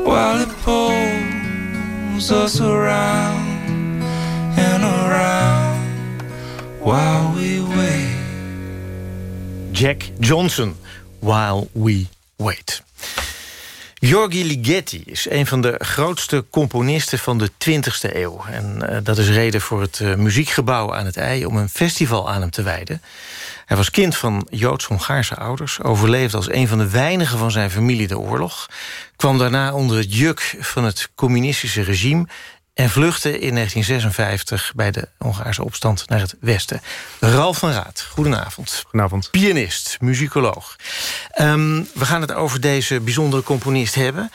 While it pulls us around Jack Johnson, While We Wait. Giorgi Ligeti is een van de grootste componisten van de 20e eeuw. En uh, dat is reden voor het uh, muziekgebouw aan het IJ... om een festival aan hem te wijden. Hij was kind van Joods-Hongaarse ouders... overleefde als een van de weinigen van zijn familie de oorlog... kwam daarna onder het juk van het communistische regime en vluchtte in 1956 bij de Hongaarse opstand naar het westen. Ralf van Raad, goedenavond. Goedenavond. Pianist, muzikoloog. Um, we gaan het over deze bijzondere componist hebben.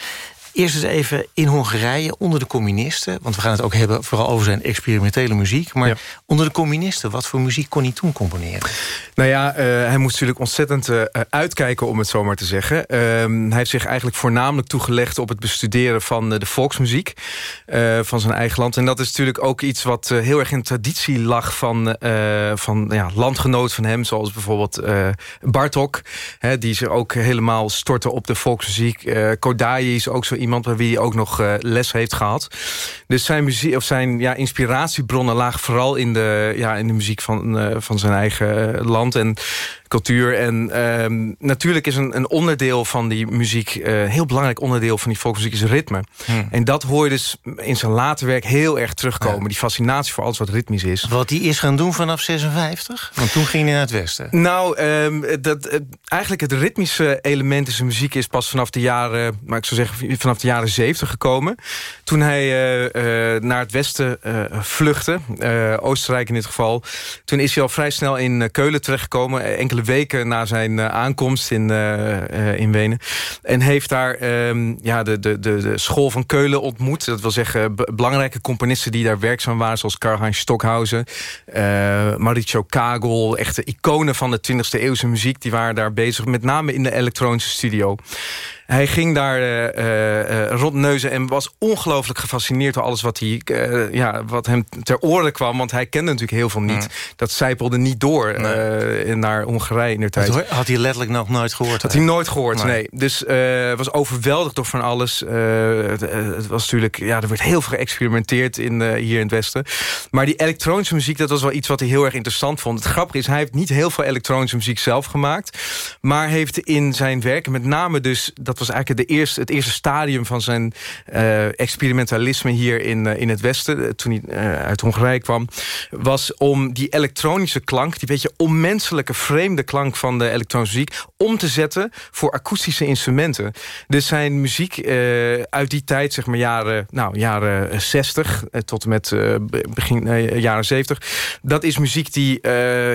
Eerst eens even in Hongarije, onder de communisten... want we gaan het ook hebben vooral over zijn experimentele muziek... maar ja. onder de communisten, wat voor muziek kon hij toen componeren? Nou ja, uh, hij moest natuurlijk ontzettend uh, uitkijken, om het zo maar te zeggen. Uh, hij heeft zich eigenlijk voornamelijk toegelegd... op het bestuderen van de volksmuziek van zijn eigen land. En dat is natuurlijk ook iets wat heel erg in traditie lag... van, van ja, landgenoot van hem, zoals bijvoorbeeld Bartok... Hè, die zich ook helemaal stortte op de volksmuziek. Kodayi is ook zo iemand bij wie hij ook nog uh, les heeft gehad. Dus zijn, muziek, of zijn ja, inspiratiebronnen lagen vooral in de, ja, in de muziek van, uh, van zijn eigen land. En cultuur. En uh, natuurlijk is een, een, onderdeel van die muziek... Uh, heel belangrijk onderdeel van die volksmuziek is ritme. Hmm. En dat hoor je dus in zijn later werk heel erg terugkomen. Ja. Die fascinatie voor alles wat ritmisch is. Wat hij is gaan doen vanaf 56? Want toen ging hij naar het westen. Nou, um, dat, eigenlijk het ritmische element in zijn muziek... is pas vanaf de jaren, maar ik zou zeggen vanaf de jaren 70 gekomen. Toen hij uh, naar het westen vluchtte. Oostenrijk in dit geval. Toen is hij al vrij snel in Keulen terechtgekomen. Enkele weken na zijn aankomst in, in Wenen. En heeft daar um, ja, de, de, de, de school van Keulen ontmoet. Dat wil zeggen belangrijke componisten die daar werkzaam waren... zoals Karl-Heinz Stockhausen, Maricho Kagel... echte iconen van de 20e eeuwse muziek... die waren daar bezig, met name in de elektronische studio. Hij ging daar uh, uh, rondneuzen en was ongelooflijk gefascineerd... door alles wat, hij, ja, wat hem ter oren kwam. Want hij kende natuurlijk heel veel niet. Mm. Dat zijpelde niet door nee. naar Hongarije in de tijd. Dat had hij letterlijk nog nooit gehoord? Had hij nooit gehoord, nee. nee. Dus was overweldigd door van alles. Het, het, was natuurlijk, ja, er werd heel veel geëxperimenteerd in, hier in het Westen. Maar die elektronische muziek, dat was wel iets wat hij heel erg interessant vond. Het grappige is, hij heeft niet heel veel elektronische muziek zelf gemaakt. Maar heeft in zijn werken, met name dus... dat was eigenlijk de eerste, het eerste stadium van zijn uh, experimentalisme hier in, uh, in het Westen, toen hij uit Hongarije kwam, was om die elektronische klank, die beetje onmenselijke, vreemde klank van de elektronische muziek, om te zetten voor akoestische instrumenten. Dus zijn muziek uit die tijd, zeg maar jaren, nou, jaren 60 tot en met begin jaren 70, dat is muziek die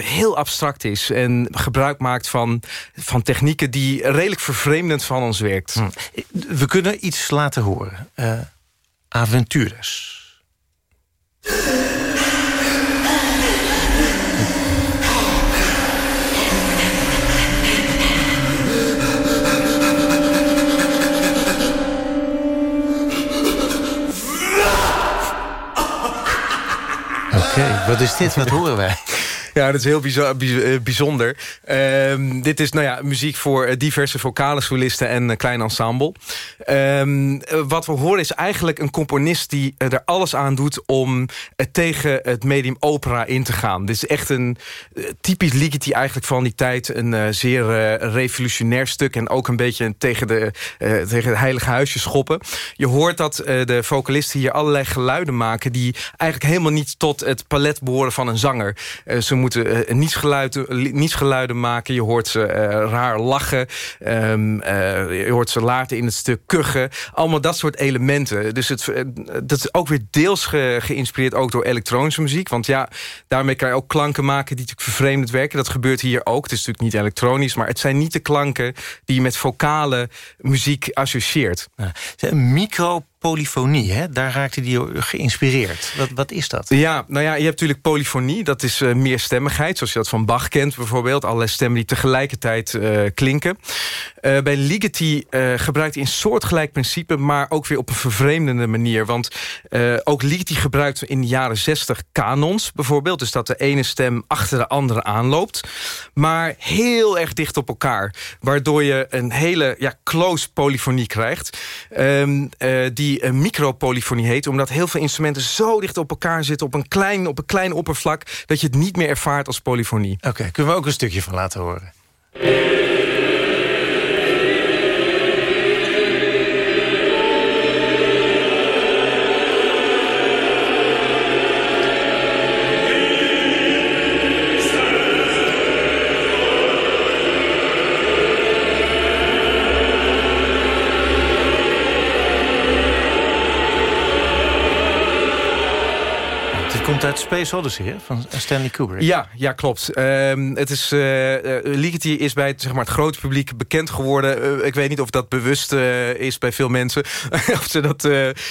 heel abstract is en gebruik maakt van, van technieken die redelijk vervreemdend van ons werkt. Hm. We kunnen iets laten horen. Uh, Aventures. Oké, okay, wat is dit? Wat horen wij? Ja, dat is heel bijzonder. Ehm, dit is nou ja, muziek voor diverse vocale solisten en een klein ensemble. Ehm, wat we horen is eigenlijk een componist die er alles aan doet... om tegen het medium opera in te gaan. Dit is echt een typisch Ligeti eigenlijk van die tijd. Een zeer revolutionair stuk en ook een beetje tegen, de, tegen het heilige huisje schoppen. Je hoort dat de vocalisten hier allerlei geluiden maken... die eigenlijk helemaal niet tot het palet behoren van een zanger. Ze moeten uh, nietsgeluiden, nietsgeluiden maken. Je hoort ze uh, raar lachen. Um, je hoort ze later in het stuk kuchen. Allemaal dat soort elementen. Dus het, dat is ook weer deels ge, geïnspireerd ook door elektronische muziek. Want ja, daarmee kan je ook klanken maken die natuurlijk vervreemdend werken. Dat gebeurt hier ook. Het is natuurlijk niet elektronisch. Maar het zijn niet de klanken die je met vocale muziek associeert. Ja. Micro polyfonie, hè? daar raakte hij geïnspireerd. Wat, wat is dat? Ja, nou ja, je hebt natuurlijk polyfonie. Dat is uh, meerstemmigheid, zoals je dat van Bach kent bijvoorbeeld. Allerlei stemmen die tegelijkertijd uh, klinken. Uh, bij Ligeti gebruikt hij een soortgelijk principe... maar ook weer op een vervreemdende manier. Want ook Ligeti gebruikt in de jaren 60 kanons bijvoorbeeld. Dus dat de ene stem achter de andere aanloopt. Maar heel erg dicht op elkaar. Waardoor je een hele ja, close polyfonie krijgt. Ehm, die die uh, micropolyfonie heet... omdat heel veel instrumenten zo dicht op elkaar zitten... op een klein, op een klein oppervlak... dat je het niet meer ervaart als polyfonie. Oké, kunnen we ook een stukje van laten horen? Komt uit Space Odyssey, hè? van Stanley Kubrick. Ja, ja klopt. Uh, het is, uh, Ligeti is bij het, zeg maar, het grote publiek bekend geworden. Uh, ik weet niet of dat bewust is bij veel mensen. of ze dat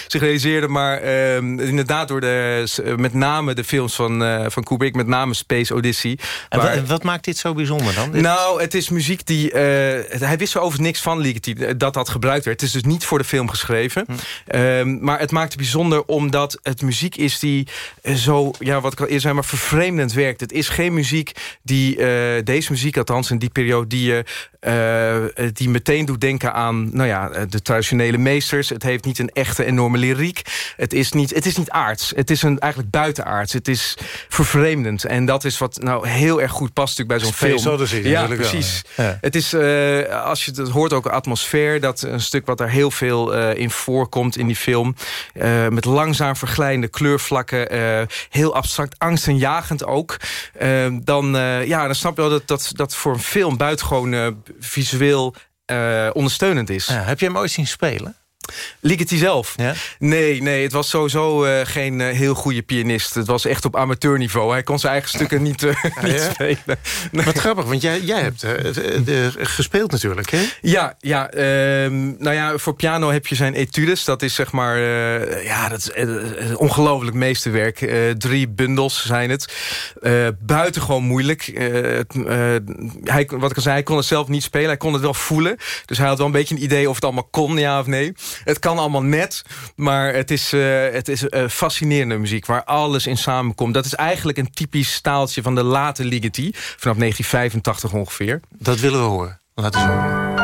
zich realiseerden. Maar ehm, inderdaad door de, met name de films van, van Kubrick. Met name Space Odyssey. En waar, wat maakt dit zo bijzonder dan? Nou, het is muziek die... hij wist zo over niks van Ligeti dat dat gebruikt werd. Het is dus niet voor de film geschreven. Hm. Ehm, maar het maakt het bijzonder omdat het muziek is die zo ja, wat ik al eerder zei, maar vervreemdend werkt. Het is geen muziek die, uh, deze muziek althans in die periode... die je uh, die meteen doet denken aan nou ja, de traditionele meesters. Het heeft niet een echte enorme lyriek. Het is niet, het is niet aards. Het is een, eigenlijk buitenaards. Het is vervreemdend. En dat is wat nou heel erg goed past natuurlijk bij zo'n film. Zo ja, precies. Ja. Het is, uh, als je het hoort ook atmosfeer. Dat een stuk wat er heel veel in voorkomt in die film. Met langzaam verglijende kleurvlakken heel abstract, angstaanjagend ook. Uh, dan, uh, ja, dan snap je wel dat, dat, dat voor een film buitengewoon uh, visueel ondersteunend is. Ja, heb je hem ooit zien spelen? Ligeti zelf? Ja? Nee, nee, het was sowieso uh, geen uh, heel goede pianist. Het was echt op amateurniveau. Hij kon zijn eigen stukken niet, uh, ja? spelen. Nee. Wat grappig, want jij, jij hebt de, gespeeld natuurlijk, hè? Ja, ja, ehm, nou ja, voor piano heb je zijn etudes. Dat is zeg maar, ja, dat is ongelooflijk meesterwerk. drie bundels zijn het. buitengewoon moeilijk. hij, wat ik al zei, hij kon het zelf niet spelen. Hij kon het wel voelen. Dus hij had wel een beetje een idee of het allemaal kon, ja of nee. Het kan allemaal net, maar het is, uh, het is uh, fascinerende muziek... waar alles in samenkomt. Dat is eigenlijk een typisch staaltje van de late Ligeti... vanaf 1985 ongeveer. Dat willen we horen. Laten we horen.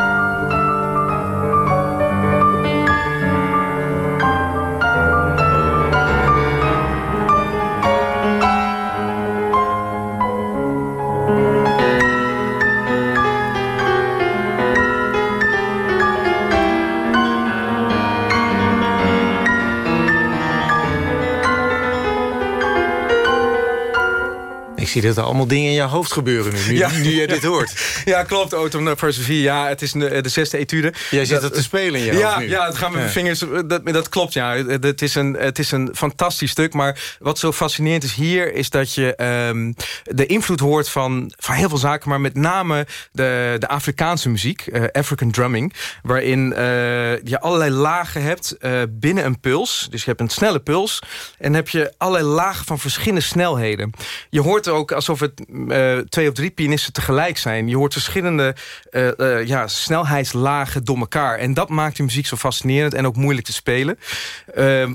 Zie dat er allemaal dingen in je hoofd gebeuren nu, nu, ja. nu je dit hoort. Ja, klopt, Autumn for Sophie. Ja, het is de, de zesde etude. Jij zit het te spelen in je ja, nu. Ja, het gaan met mijn vingers. Dat, dat klopt, ja. Het is, een, het is een fantastisch stuk. Maar wat zo fascinerend is hier... is dat je um, de invloed hoort van, van heel veel zaken... maar met name de, de Afrikaanse muziek, uh, African drumming... waarin uh, je allerlei lagen hebt uh, binnen een puls. Dus je hebt een snelle puls... en heb je allerlei lagen van verschillende snelheden. Je hoort ook alsof het uh, twee of drie pianisten tegelijk zijn. Je hoort verschillende uh, uh, ja, snelheidslagen door elkaar. En dat maakt die muziek zo fascinerend en ook moeilijk te spelen.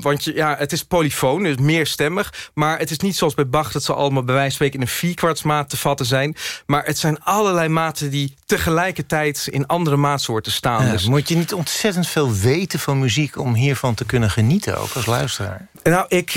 want je, ja, het is polyfoon, dus meer stemmig. Maar het is niet zoals bij Bach dat ze allemaal bij wijze van spreken... in een vierkwartsmaat te vatten zijn. Maar het zijn allerlei maten die tegelijkertijd in andere maatsoorten staan. Ja, dus... Moet je niet ontzettend veel weten van muziek... om hiervan te kunnen genieten, ook als luisteraar? Nou, ik,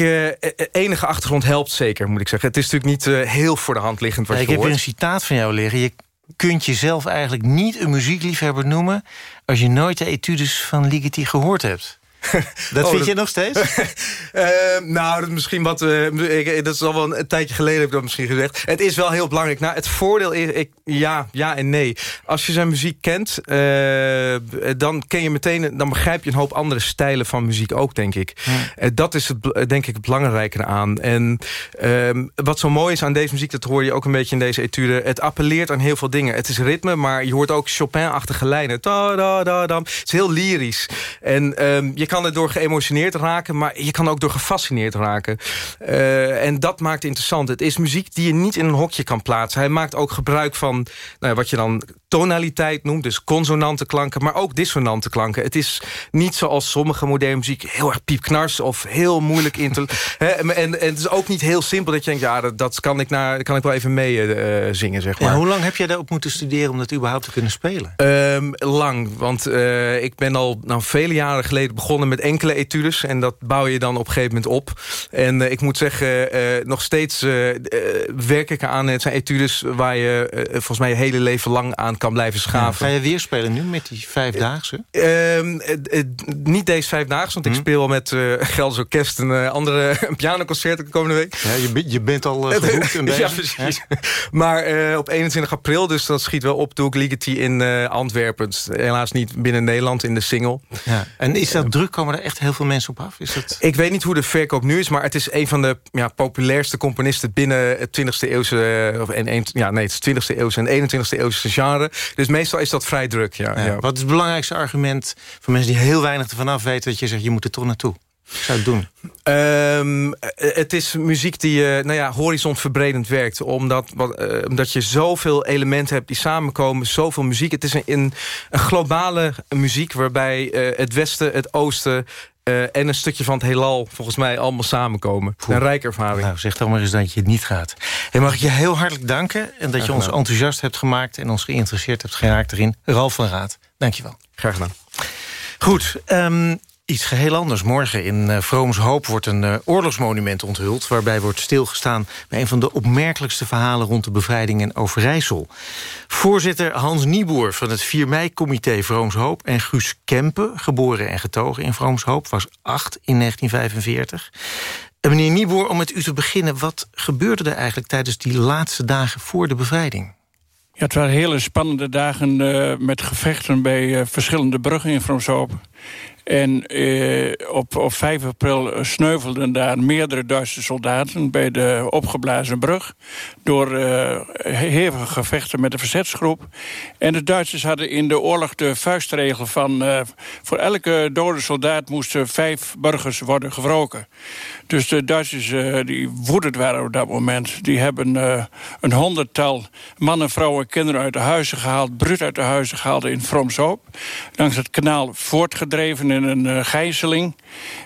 enige achtergrond helpt zeker, moet ik zeggen. Het is natuurlijk niet heel voor de hand liggend wat ja, je Ik hoort. heb hier een citaat van jou liggen. Je kunt jezelf eigenlijk niet een muziekliefhebber noemen... als je nooit de etudes van Ligeti gehoord hebt. Dat Oh, vind dat- je nog steeds? Eh, nou, dat is misschien wat. eh, ik, dat is al wel een tijdje geleden heb ik dat misschien gezegd. Het is wel heel belangrijk. Nou, het voordeel is, ik, ja, ja en nee. Als je zijn muziek kent, eh, dan ken je meteen, dan begrijp je een hoop andere stijlen van muziek ook, denk ik. Dat is het, denk ik het belangrijke aan. En ehm, wat zo mooi is aan deze muziek, dat hoor je ook een beetje in deze etude. Het appelleert aan heel veel dingen. Het is ritme, maar je hoort ook Chopin-achtige lijnen. Da, da, da, dam. Het is heel lyrisch. En ehm, je kan er door geëmotioneerd raken, maar je kan ook door gefascineerd raken. Eh, en dat maakt interessant. Het is muziek die je niet in een hokje kan plaatsen. Hij maakt ook gebruik van nou wat je dan tonaliteit noemt. Dus consonante klanken, maar ook dissonante klanken. Het is niet zoals sommige moderne muziek heel erg piepknars of heel moeilijk in te... Hè, en, en het is ook niet heel simpel dat je denkt... ja, dat, dat kan, ik naar, kan ik wel even mee eh, zingen, zeg maar. Ja, hoe lang heb jij daarop moeten studeren om dat überhaupt te kunnen spelen? Ehm, lang, want eh, ik ben al nou, vele jaren geleden begonnen met enkele etudes. En dat bouw je dan op een gegeven moment op. En eh, ik moet zeggen, eh, nog steeds eh, eh, werk ik eraan. Het zijn etudes waar je eh, volgens mij je hele leven lang aan kan blijven schaven. Ga je weer spelen nu met die vijfdaagse? Ehm, eh, eh, niet deze vijfdaagse, want ik speel al met eh Gelders Orkest... een eh, andere een pianoconcert de komende week. Ja, je, bent- je bent al uh, geboekt en bezig. ja, precies. Maar eh, op 21 april, dus dat schiet wel op... doe ik Ligeti in eh, Antwerpen. Helaas niet binnen Nederland in de single. Ja. En is dat druk? Komen er echt heel veel mensen op af? Is dat... Ik weet niet hoe de verkoop nu is, maar het is een van de ja, populairste componisten binnen het 20e eeuwse, eh, of en, en- ja, nee, het is 20e eeuwse en 21e eeuwse genre. Dus meestal is dat vrij druk. Ja, Ja. ja. Wat is het belangrijkste argument voor mensen die heel weinig ervan af weten... dat je zegt, je moet er toch naartoe? Ik zou het doen. Ehm, eh, het is muziek die eh, nou ja, horizontverbredend werkt. Omdat, wat, eh, omdat je zoveel elementen hebt die samenkomen. Zoveel muziek. Het is een, een, een globale muziek waarbij het westen, het oosten... eh, en een stukje van het heelal volgens mij allemaal samenkomen. Een rijke ervaring. Nou, zeg dan maar eens dat je het niet gaat. Hey, mag ik je heel hartelijk danken... en dat je ons gedaan. enthousiast hebt gemaakt... en ons geïnteresseerd hebt geraakt erin. Ralf van Raad, dank je wel. Graag gedaan. Goed, ehm, iets geheel anders. Morgen in uh, Vroomshoop wordt een eh, oorlogsmonument onthuld... waarbij wordt stilgestaan bij een van de opmerkelijkste verhalen... rond de bevrijding in Overijssel. Voorzitter Hans Nieboer van het 4 mei-comité Vroomshoop... en Guus Kempen, geboren en getogen in Vroomshoop... was 8 in 1945. En meneer Nieboer, om met u te beginnen... wat gebeurde er eigenlijk tijdens die laatste dagen voor de bevrijding? Ja, het waren hele spannende dagen eh, met gevechten bij eh, verschillende bruggen in Fromshoop. En eh, op, op 5 april sneuvelden daar meerdere Duitse soldaten bij de opgeblazen brug. Door eh, hevige gevechten met de verzetsgroep. En de Duitsers hadden in de oorlog de vuistregel van... eh, voor elke dode soldaat moesten vijf burgers worden gewroken. Dus de Duitsers die woedend waren op dat moment... die hebben een honderdtal mannen, vrouwen, kinderen uit de huizen gehaald... bruut uit de huizen gehaald in Fromshoop. Langs het kanaal voortgedreven in een eh, gijzeling.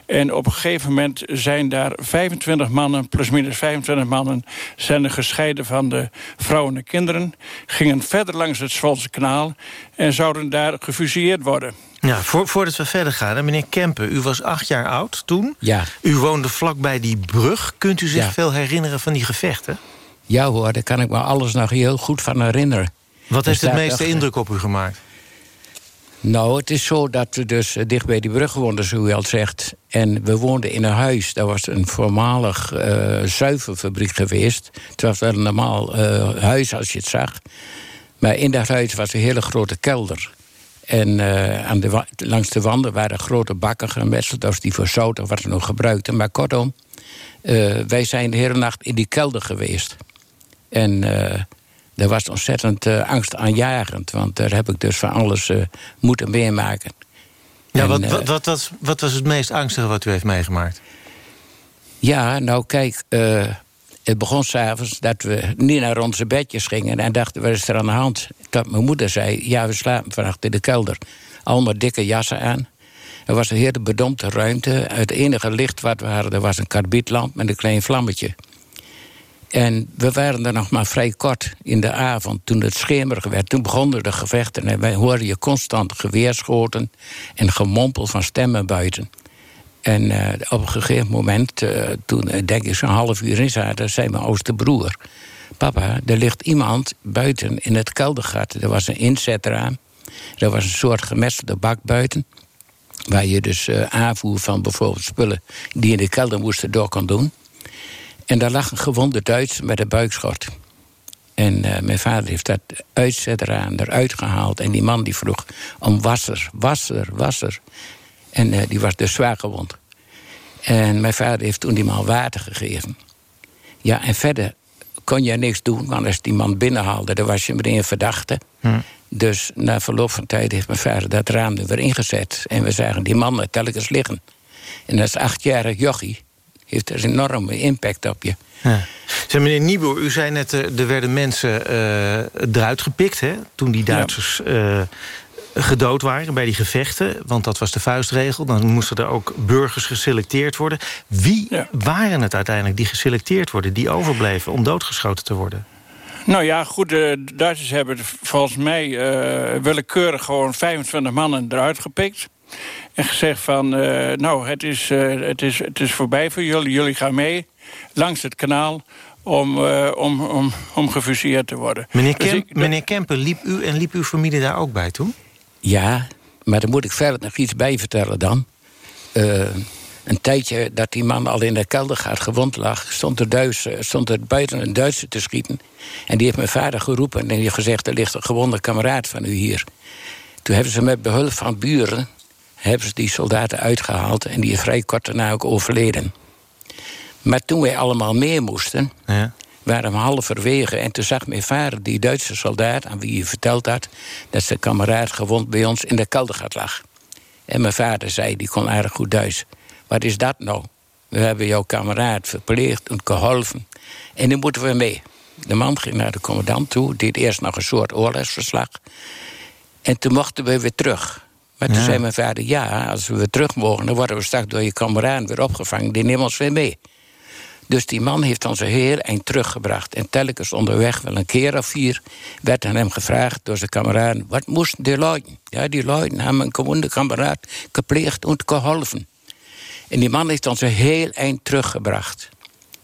En op een gegeven moment zijn daar 25 mannen... plusminus 25 mannen zijn er gescheiden van de vrouwen en kinderen... gingen verder langs het Zwolse kanaal... en zouden daar gefusilleerd worden. Ja, voor, voordat we verder gaan, hè, meneer Kempen, u was acht jaar oud toen. Ja. U woonde vlakbij die brug. Kunt u zich Ja. veel herinneren van die gevechten? Ja hoor, daar kan ik me alles nog heel goed van herinneren. Wat heeft het meeste indruk op u gemaakt? Nou, het is zo dat we dus eh, dicht bij die brug woonden, zoals u al zegt. En we woonden in een huis. Dat was een voormalig eh, zuivelfabriek geweest. Het was wel een normaal eh, huis als je het zag. Maar in dat huis was een hele grote kelder. En aan de langs de wanden waren grote bakken gemetseld... als die voor zout of wat we nog gebruikten. Maar kortom, wij zijn de hele nacht in die kelder geweest. En dat was ontzettend eh, angstaanjagend. Want daar heb ik dus van alles eh, moeten meemaken. Ja, En, wat, eh, wat, wat, was- wat was het meest angstige wat u heeft meegemaakt? Ja, nou kijk, Het begon s'avonds dat we niet naar onze bedjes gingen... en dachten, wat is er aan de hand? Dat mijn moeder zei, ja, we slapen vannacht in de kelder. Allemaal dikke jassen aan. Er was een hele bedompte ruimte. Het enige licht wat we hadden, was een karbietlamp met een klein vlammetje. En we waren er nog maar vrij kort in de avond, toen het schemerig werd. Toen begonnen de gevechten en wij hoorden je constant geweerschoten... en gemompel van stemmen buiten. En uh, op een gegeven moment, uh, toen uh, denk ik zo'n half uur in zaten... zei mijn oudste broer... Papa, er ligt iemand buiten in het keldergat. Er was een inzetraam. Er was een soort gemestelde bak buiten. Waar je dus aanvoer van bijvoorbeeld spullen... die in de kelder moesten door kon doen. En daar lag een gewonde Duits met een buikschot. En uh, mijn vader heeft dat uitzetraam eruit gehaald. En die man die vroeg om wasser, wasser, wasser. En uh, die was dus zwaar gewond. En mijn vader heeft toen die man water gegeven. Ja, en verder kon je niks doen, want als die man binnenhaalde... dan was je meteen een verdachte. Hm. Dus na verloop van tijd heeft mijn vader dat raam er weer ingezet. En we zagen die man telkens liggen. En als achtjarig jochie heeft er een enorme impact op je. Ja. Zeg, meneer Nieboer, u zei net, er werden mensen uh, eruit gepikt... Hè, toen die Duitsers ja. uh, gedood waren bij die gevechten. Want dat was de vuistregel. Dan moesten er ook burgers geselecteerd worden. Wie ja. waren het uiteindelijk die geselecteerd worden... die overbleven om doodgeschoten te worden? Nou ja, goed, de Duitsers hebben volgens mij uh, willekeurig gewoon 25 mannen eruit gepikt. En gezegd van, uh, nou, het is, uh, het, is, het is voorbij voor jullie. Jullie gaan mee langs het kanaal om, uh, om, om, om gefuseerd te worden. Meneer, Kemp, dus ik, meneer Kemper, liep u en liep uw familie daar ook bij toen? Ja, maar daar moet ik verder nog iets bij vertellen dan. een tijdje dat die man al in de kelder gaat gewond lag... stond er, Duits, stond er buiten een Duitser te schieten. En die heeft mijn vader geroepen en die heeft gezegd... er ligt een gewonde kameraad van u hier. Toen hebben ze met behulp van buren hebben ze die soldaten uitgehaald... en die is vrij kort daarna ook overleden. Maar toen wij allemaal mee moesten, ja. waren we halverwege... en toen zag mijn vader die Duitse soldaat, aan wie je verteld had... dat zijn kameraad gewond bij ons in de keldergat lag. En mijn vader zei, die kon aardig goed Duits... wat is dat nou? We hebben jouw kameraad verpleegd en geholpen. En nu moeten we mee. De man ging naar de commandant toe, deed eerst nog een soort oorlogsverslag. En toen mochten we weer terug. Maar toen ja. zei mijn vader, ja, als we weer terug mogen... dan worden we straks door je kameraden weer opgevangen. Die nemen ons weer mee. Dus die man heeft ons heel eind teruggebracht. En telkens onderweg, wel een keer of vier... werd aan hem gevraagd door zijn kameraden... wat moesten die luiden? Ja, die luiden hebben een gewonde kameraad gepleegd en geholpen. En die man heeft ons heel eind teruggebracht.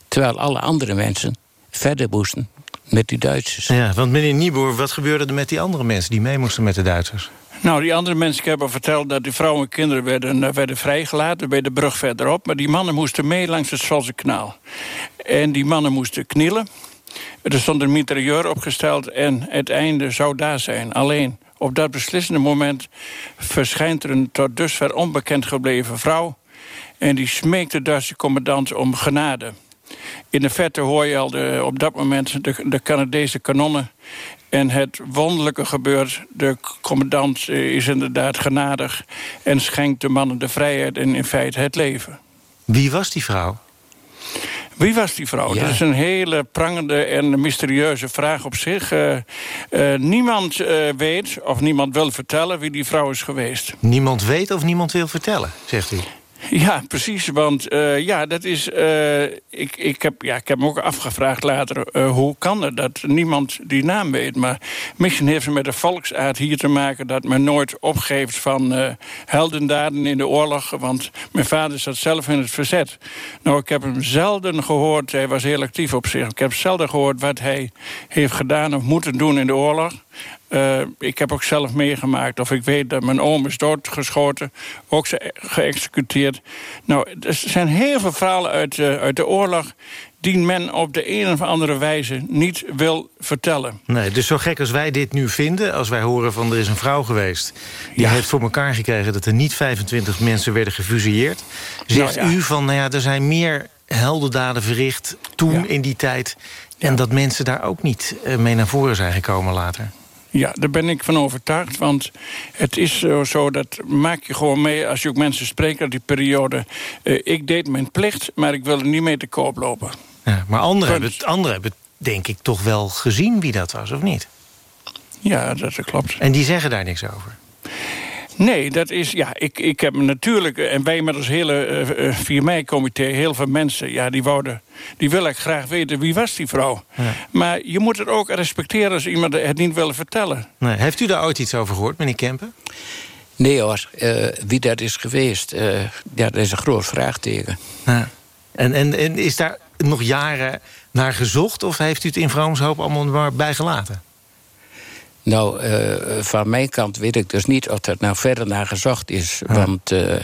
Terwijl alle andere mensen verder moesten met die Duitsers. Ja, want meneer Nieboer, wat gebeurde er met die andere mensen... die mee moesten met de Duitsers? Nou, die andere mensen, ik heb al verteld dat die vrouwen en kinderen werden, werden vrijgelaten bij de brug verderop. Maar die mannen moesten mee langs het Zwolse kanaal. En die mannen moesten knielen. Er stond een mitrailleur opgesteld en het einde zou daar zijn. Alleen op dat beslissende moment verschijnt er een tot dusver onbekend gebleven vrouw. En die smeekt de Duitse commandant om genade. In de verte hoor je al de, op dat moment de, de Canadese kanonnen en het wonderlijke gebeurt. De commandant is inderdaad genadig... en schenkt de mannen de vrijheid en in feite het leven. Wie was die vrouw? Wie was die vrouw? Ja. Dat is een hele prangende en mysterieuze vraag op zich. Uh, uh, niemand uh, weet of niemand wil vertellen wie die vrouw is geweest. Niemand weet of niemand wil vertellen, zegt u? Ja, precies. Want uh, ja, dat is. Uh, ik, ik, heb, ja, ik heb me ook afgevraagd later. Uh, hoe kan het dat niemand die naam weet? Maar misschien heeft het met de volksaard hier te maken. dat men nooit opgeeft van heldendaden in de oorlog. Want mijn vader zat zelf in het verzet. Nou, ik heb hem zelden gehoord. Hij was heel actief op zich. Ik heb zelden gehoord wat hij heeft gedaan of moeten doen in de oorlog. Uh, ik heb ook zelf meegemaakt, of ik weet dat mijn oom is doodgeschoten, ook geëxecuteerd. Nou, er zijn heel veel verhalen uit, uh, uit de oorlog die men op de een of andere wijze niet wil vertellen. Nee, dus zo gek als wij dit nu vinden... als wij horen van er is een vrouw geweest... die ja. heeft voor elkaar gekregen dat er niet 25 mensen werden gefusilleerd... zegt nou, ja. u van, nou ja, er zijn meer heldendaden verricht toen ja. in die tijd... en dat mensen daar ook niet uh, mee naar voren zijn gekomen later. Ja, daar ben ik van overtuigd. Want het is zo, dat maak je gewoon mee als je ook mensen spreekt uit die periode. Uh, ik deed mijn plicht, maar ik wil er niet mee te koop lopen. Ja, maar anderen hebben, anderen hebben het, denk ik toch wel gezien wie dat was, of niet? Ja, dat klopt. En die zeggen daar niks over? Nee, dat is, ja, ik, ik heb natuurlijk, en wij met ons hele uh, 4 mei-comité, heel veel mensen, ja, die wouden, die willen graag weten wie was die vrouw. Ja. Maar je moet het ook respecteren als iemand het niet wil vertellen. Nee. Heeft u daar ooit iets over gehoord, meneer Kempen? Nee hoor, uh, wie dat is geweest, uh, ja, dat is een groot vraagteken. Ja. En, en, en is daar nog jaren naar gezocht? Of heeft u het in Vroomshoop allemaal maar bijgelaten? Nou, uh, van mijn kant weet ik dus niet of er nou verder naar gezocht is. Ja. Want, uh,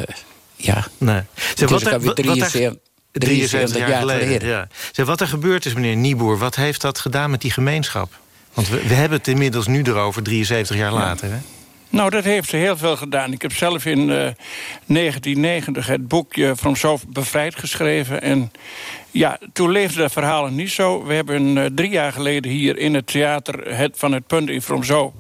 ja... Nee. Zeg, wat, er, wat, 73, 73 jaar, jaar geleden. geleden. Ja. Zeg, wat er gebeurd is, meneer Nieboer... wat heeft dat gedaan met die gemeenschap? Want we, we hebben het inmiddels nu erover, 73 jaar later. Hè? Nou, dat heeft ze heel veel gedaan. Ik heb zelf in uh, 1990 het boekje From South Bevrijd geschreven. En ja, toen leefden de verhalen niet zo. We hebben uh, drie jaar geleden hier in het theater het, van het Punt in From Zo...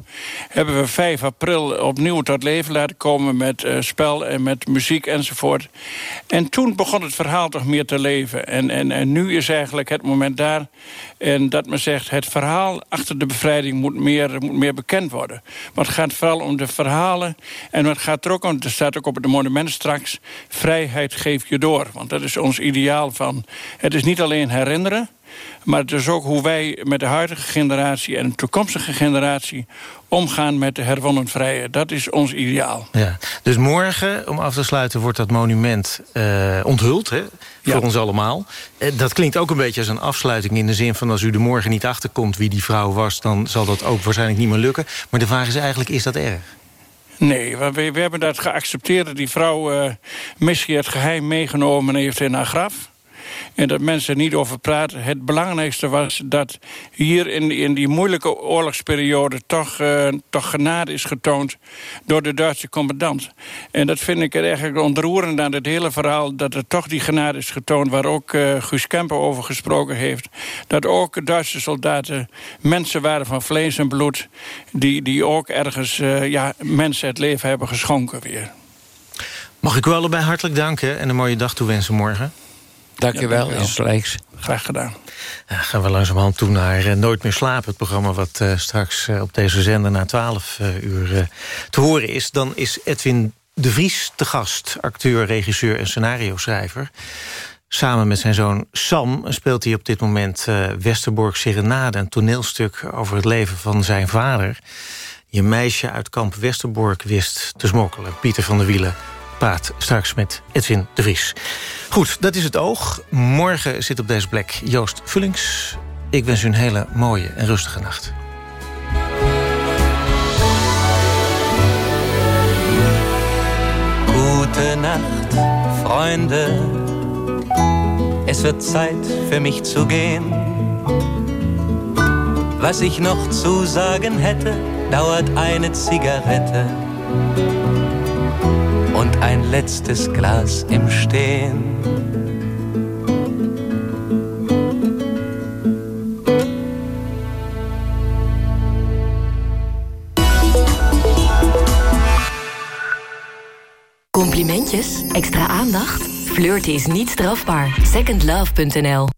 hebben we 5 april opnieuw tot leven laten komen... met uh, spel en met muziek enzovoort. En toen begon het verhaal toch meer te leven. En, en, en nu is eigenlijk het moment daar... en dat men zegt, het verhaal achter de bevrijding moet meer, moet meer bekend worden. Want het gaat vooral om de verhalen... en het gaat er ook om, er staat ook op het monument straks... vrijheid geef je door. Want dat is ons ideaal van... Het is niet alleen herinneren, maar het is ook hoe wij met de huidige generatie... en de toekomstige generatie omgaan met de herwonnen vrije. Dat is ons ideaal. Ja. Dus morgen, om af te sluiten, wordt dat monument uh, onthuld. Hè? Voor ja. ons allemaal. Uh, dat klinkt ook een beetje als een afsluiting... in de zin van als u er morgen niet achterkomt wie die vrouw was... dan zal dat ook waarschijnlijk niet meer lukken. Maar de vraag is eigenlijk, is dat erg? Nee, we, we hebben dat geaccepteerd. Die vrouw uh, misschien het geheim meegenomen heeft in haar graf en dat mensen niet over praten. Het belangrijkste was dat hier in, in die moeilijke oorlogsperiode... Toch, uh, toch genade is getoond door de Duitse commandant. En dat vind ik er eigenlijk ontroerend aan het hele verhaal... dat er toch die genade is getoond waar ook uh, Guus Kemper over gesproken heeft. Dat ook Duitse soldaten mensen waren van vlees en bloed... die, die ook ergens uh, ja, mensen het leven hebben geschonken weer. Mag ik u allebei hartelijk danken en een mooie dag toewensen morgen. Dank je wel, insgelijks. Graag gedaan. Ja, gaan we langzamerhand toe naar uh, Nooit meer slapen. Het programma wat uh, straks uh, op deze zender na 12 uur te horen is. Dan is Edwin de Vries te gast. Acteur, regisseur en scenario-schrijver. Samen met zijn zoon Sam speelt hij op dit moment Westerbork Serenade. Een toneelstuk over het leven van zijn vader. Die een meisje uit kamp Westerbork wist te smokkelen. Pieter van der Wielen praat straks met Edwin de Vries. Goed, dat is het oog. Morgen zit op deze plek Joost Vullings. Ik wens u een hele mooie en rustige nacht. Gute Nacht, Freunde. Es wird Zeit für mich zu gehen. Was ich noch zu sagen hätte, dauert eine Zigarette und ein letztes Glas im Stehen. Complimentjes? Extra aandacht? Flirten is niet strafbaar. Secondlove.nl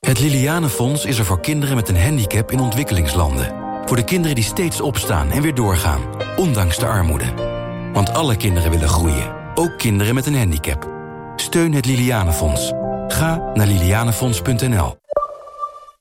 Het Lilianenfonds is er voor kinderen met een handicap in ontwikkelingslanden. Voor de kinderen die steeds opstaan en weer doorgaan, ondanks de armoede. Want alle kinderen willen groeien, ook kinderen met een handicap. Steun het Lilianenfonds. Ga naar lilianenfonds.nl.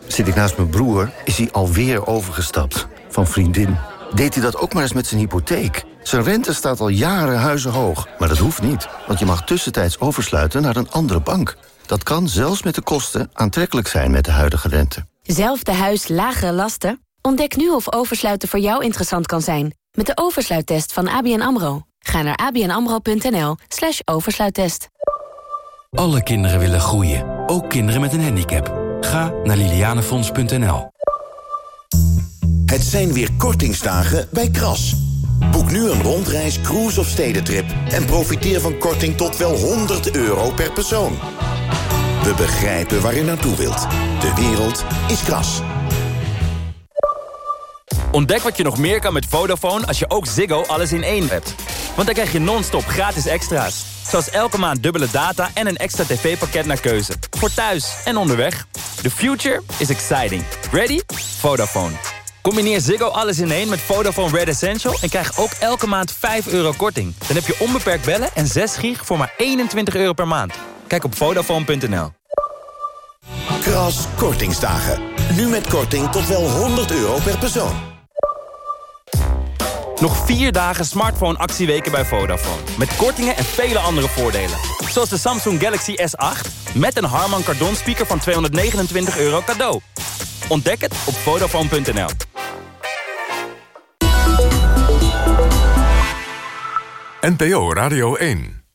Zit ik naast mijn broer, is hij alweer overgestapt. Van vriendin. Deed hij dat ook maar eens met zijn hypotheek? Zijn rente staat al jaren huizenhoog. Maar dat hoeft niet, want je mag tussentijds oversluiten naar een andere bank. Dat kan zelfs met de kosten aantrekkelijk zijn met de huidige rente. Zelfde huis, lagere lasten? Ontdek nu of oversluiten voor jou interessant kan zijn met de oversluittest van ABN AMRO. Ga naar abnamro.nl slash oversluittest. Alle kinderen willen groeien, ook kinderen met een handicap. Ga naar lilianefonds.nl. Het zijn weer kortingsdagen bij Kras. Boek nu een rondreis, cruise of stedentrip... en profiteer van korting tot wel 100 euro per persoon. We begrijpen waar u naartoe wilt. De wereld is Kras. Ontdek wat je nog meer kan met Vodafone als je ook Ziggo alles in één hebt. Want dan krijg je non-stop gratis extra's. Zoals elke maand dubbele data en een extra tv-pakket naar keuze. Voor thuis en onderweg. The future is exciting. Ready? Vodafone. Combineer Ziggo alles in één met Vodafone Red Essential... en krijg ook elke maand 5 euro korting. Dan heb je onbeperkt bellen en 6 gig voor maar 21 euro per maand. Kijk op Vodafone.nl. Kras Kortingsdagen. Nu met korting tot wel 100 euro per persoon. Nog vier dagen smartphone actieweken bij Vodafone. Met kortingen en vele andere voordelen. Zoals de Samsung Galaxy S8 met een Harman Kardon speaker van 229 euro cadeau. Ontdek het op Vodafone.nl. NPO Radio 1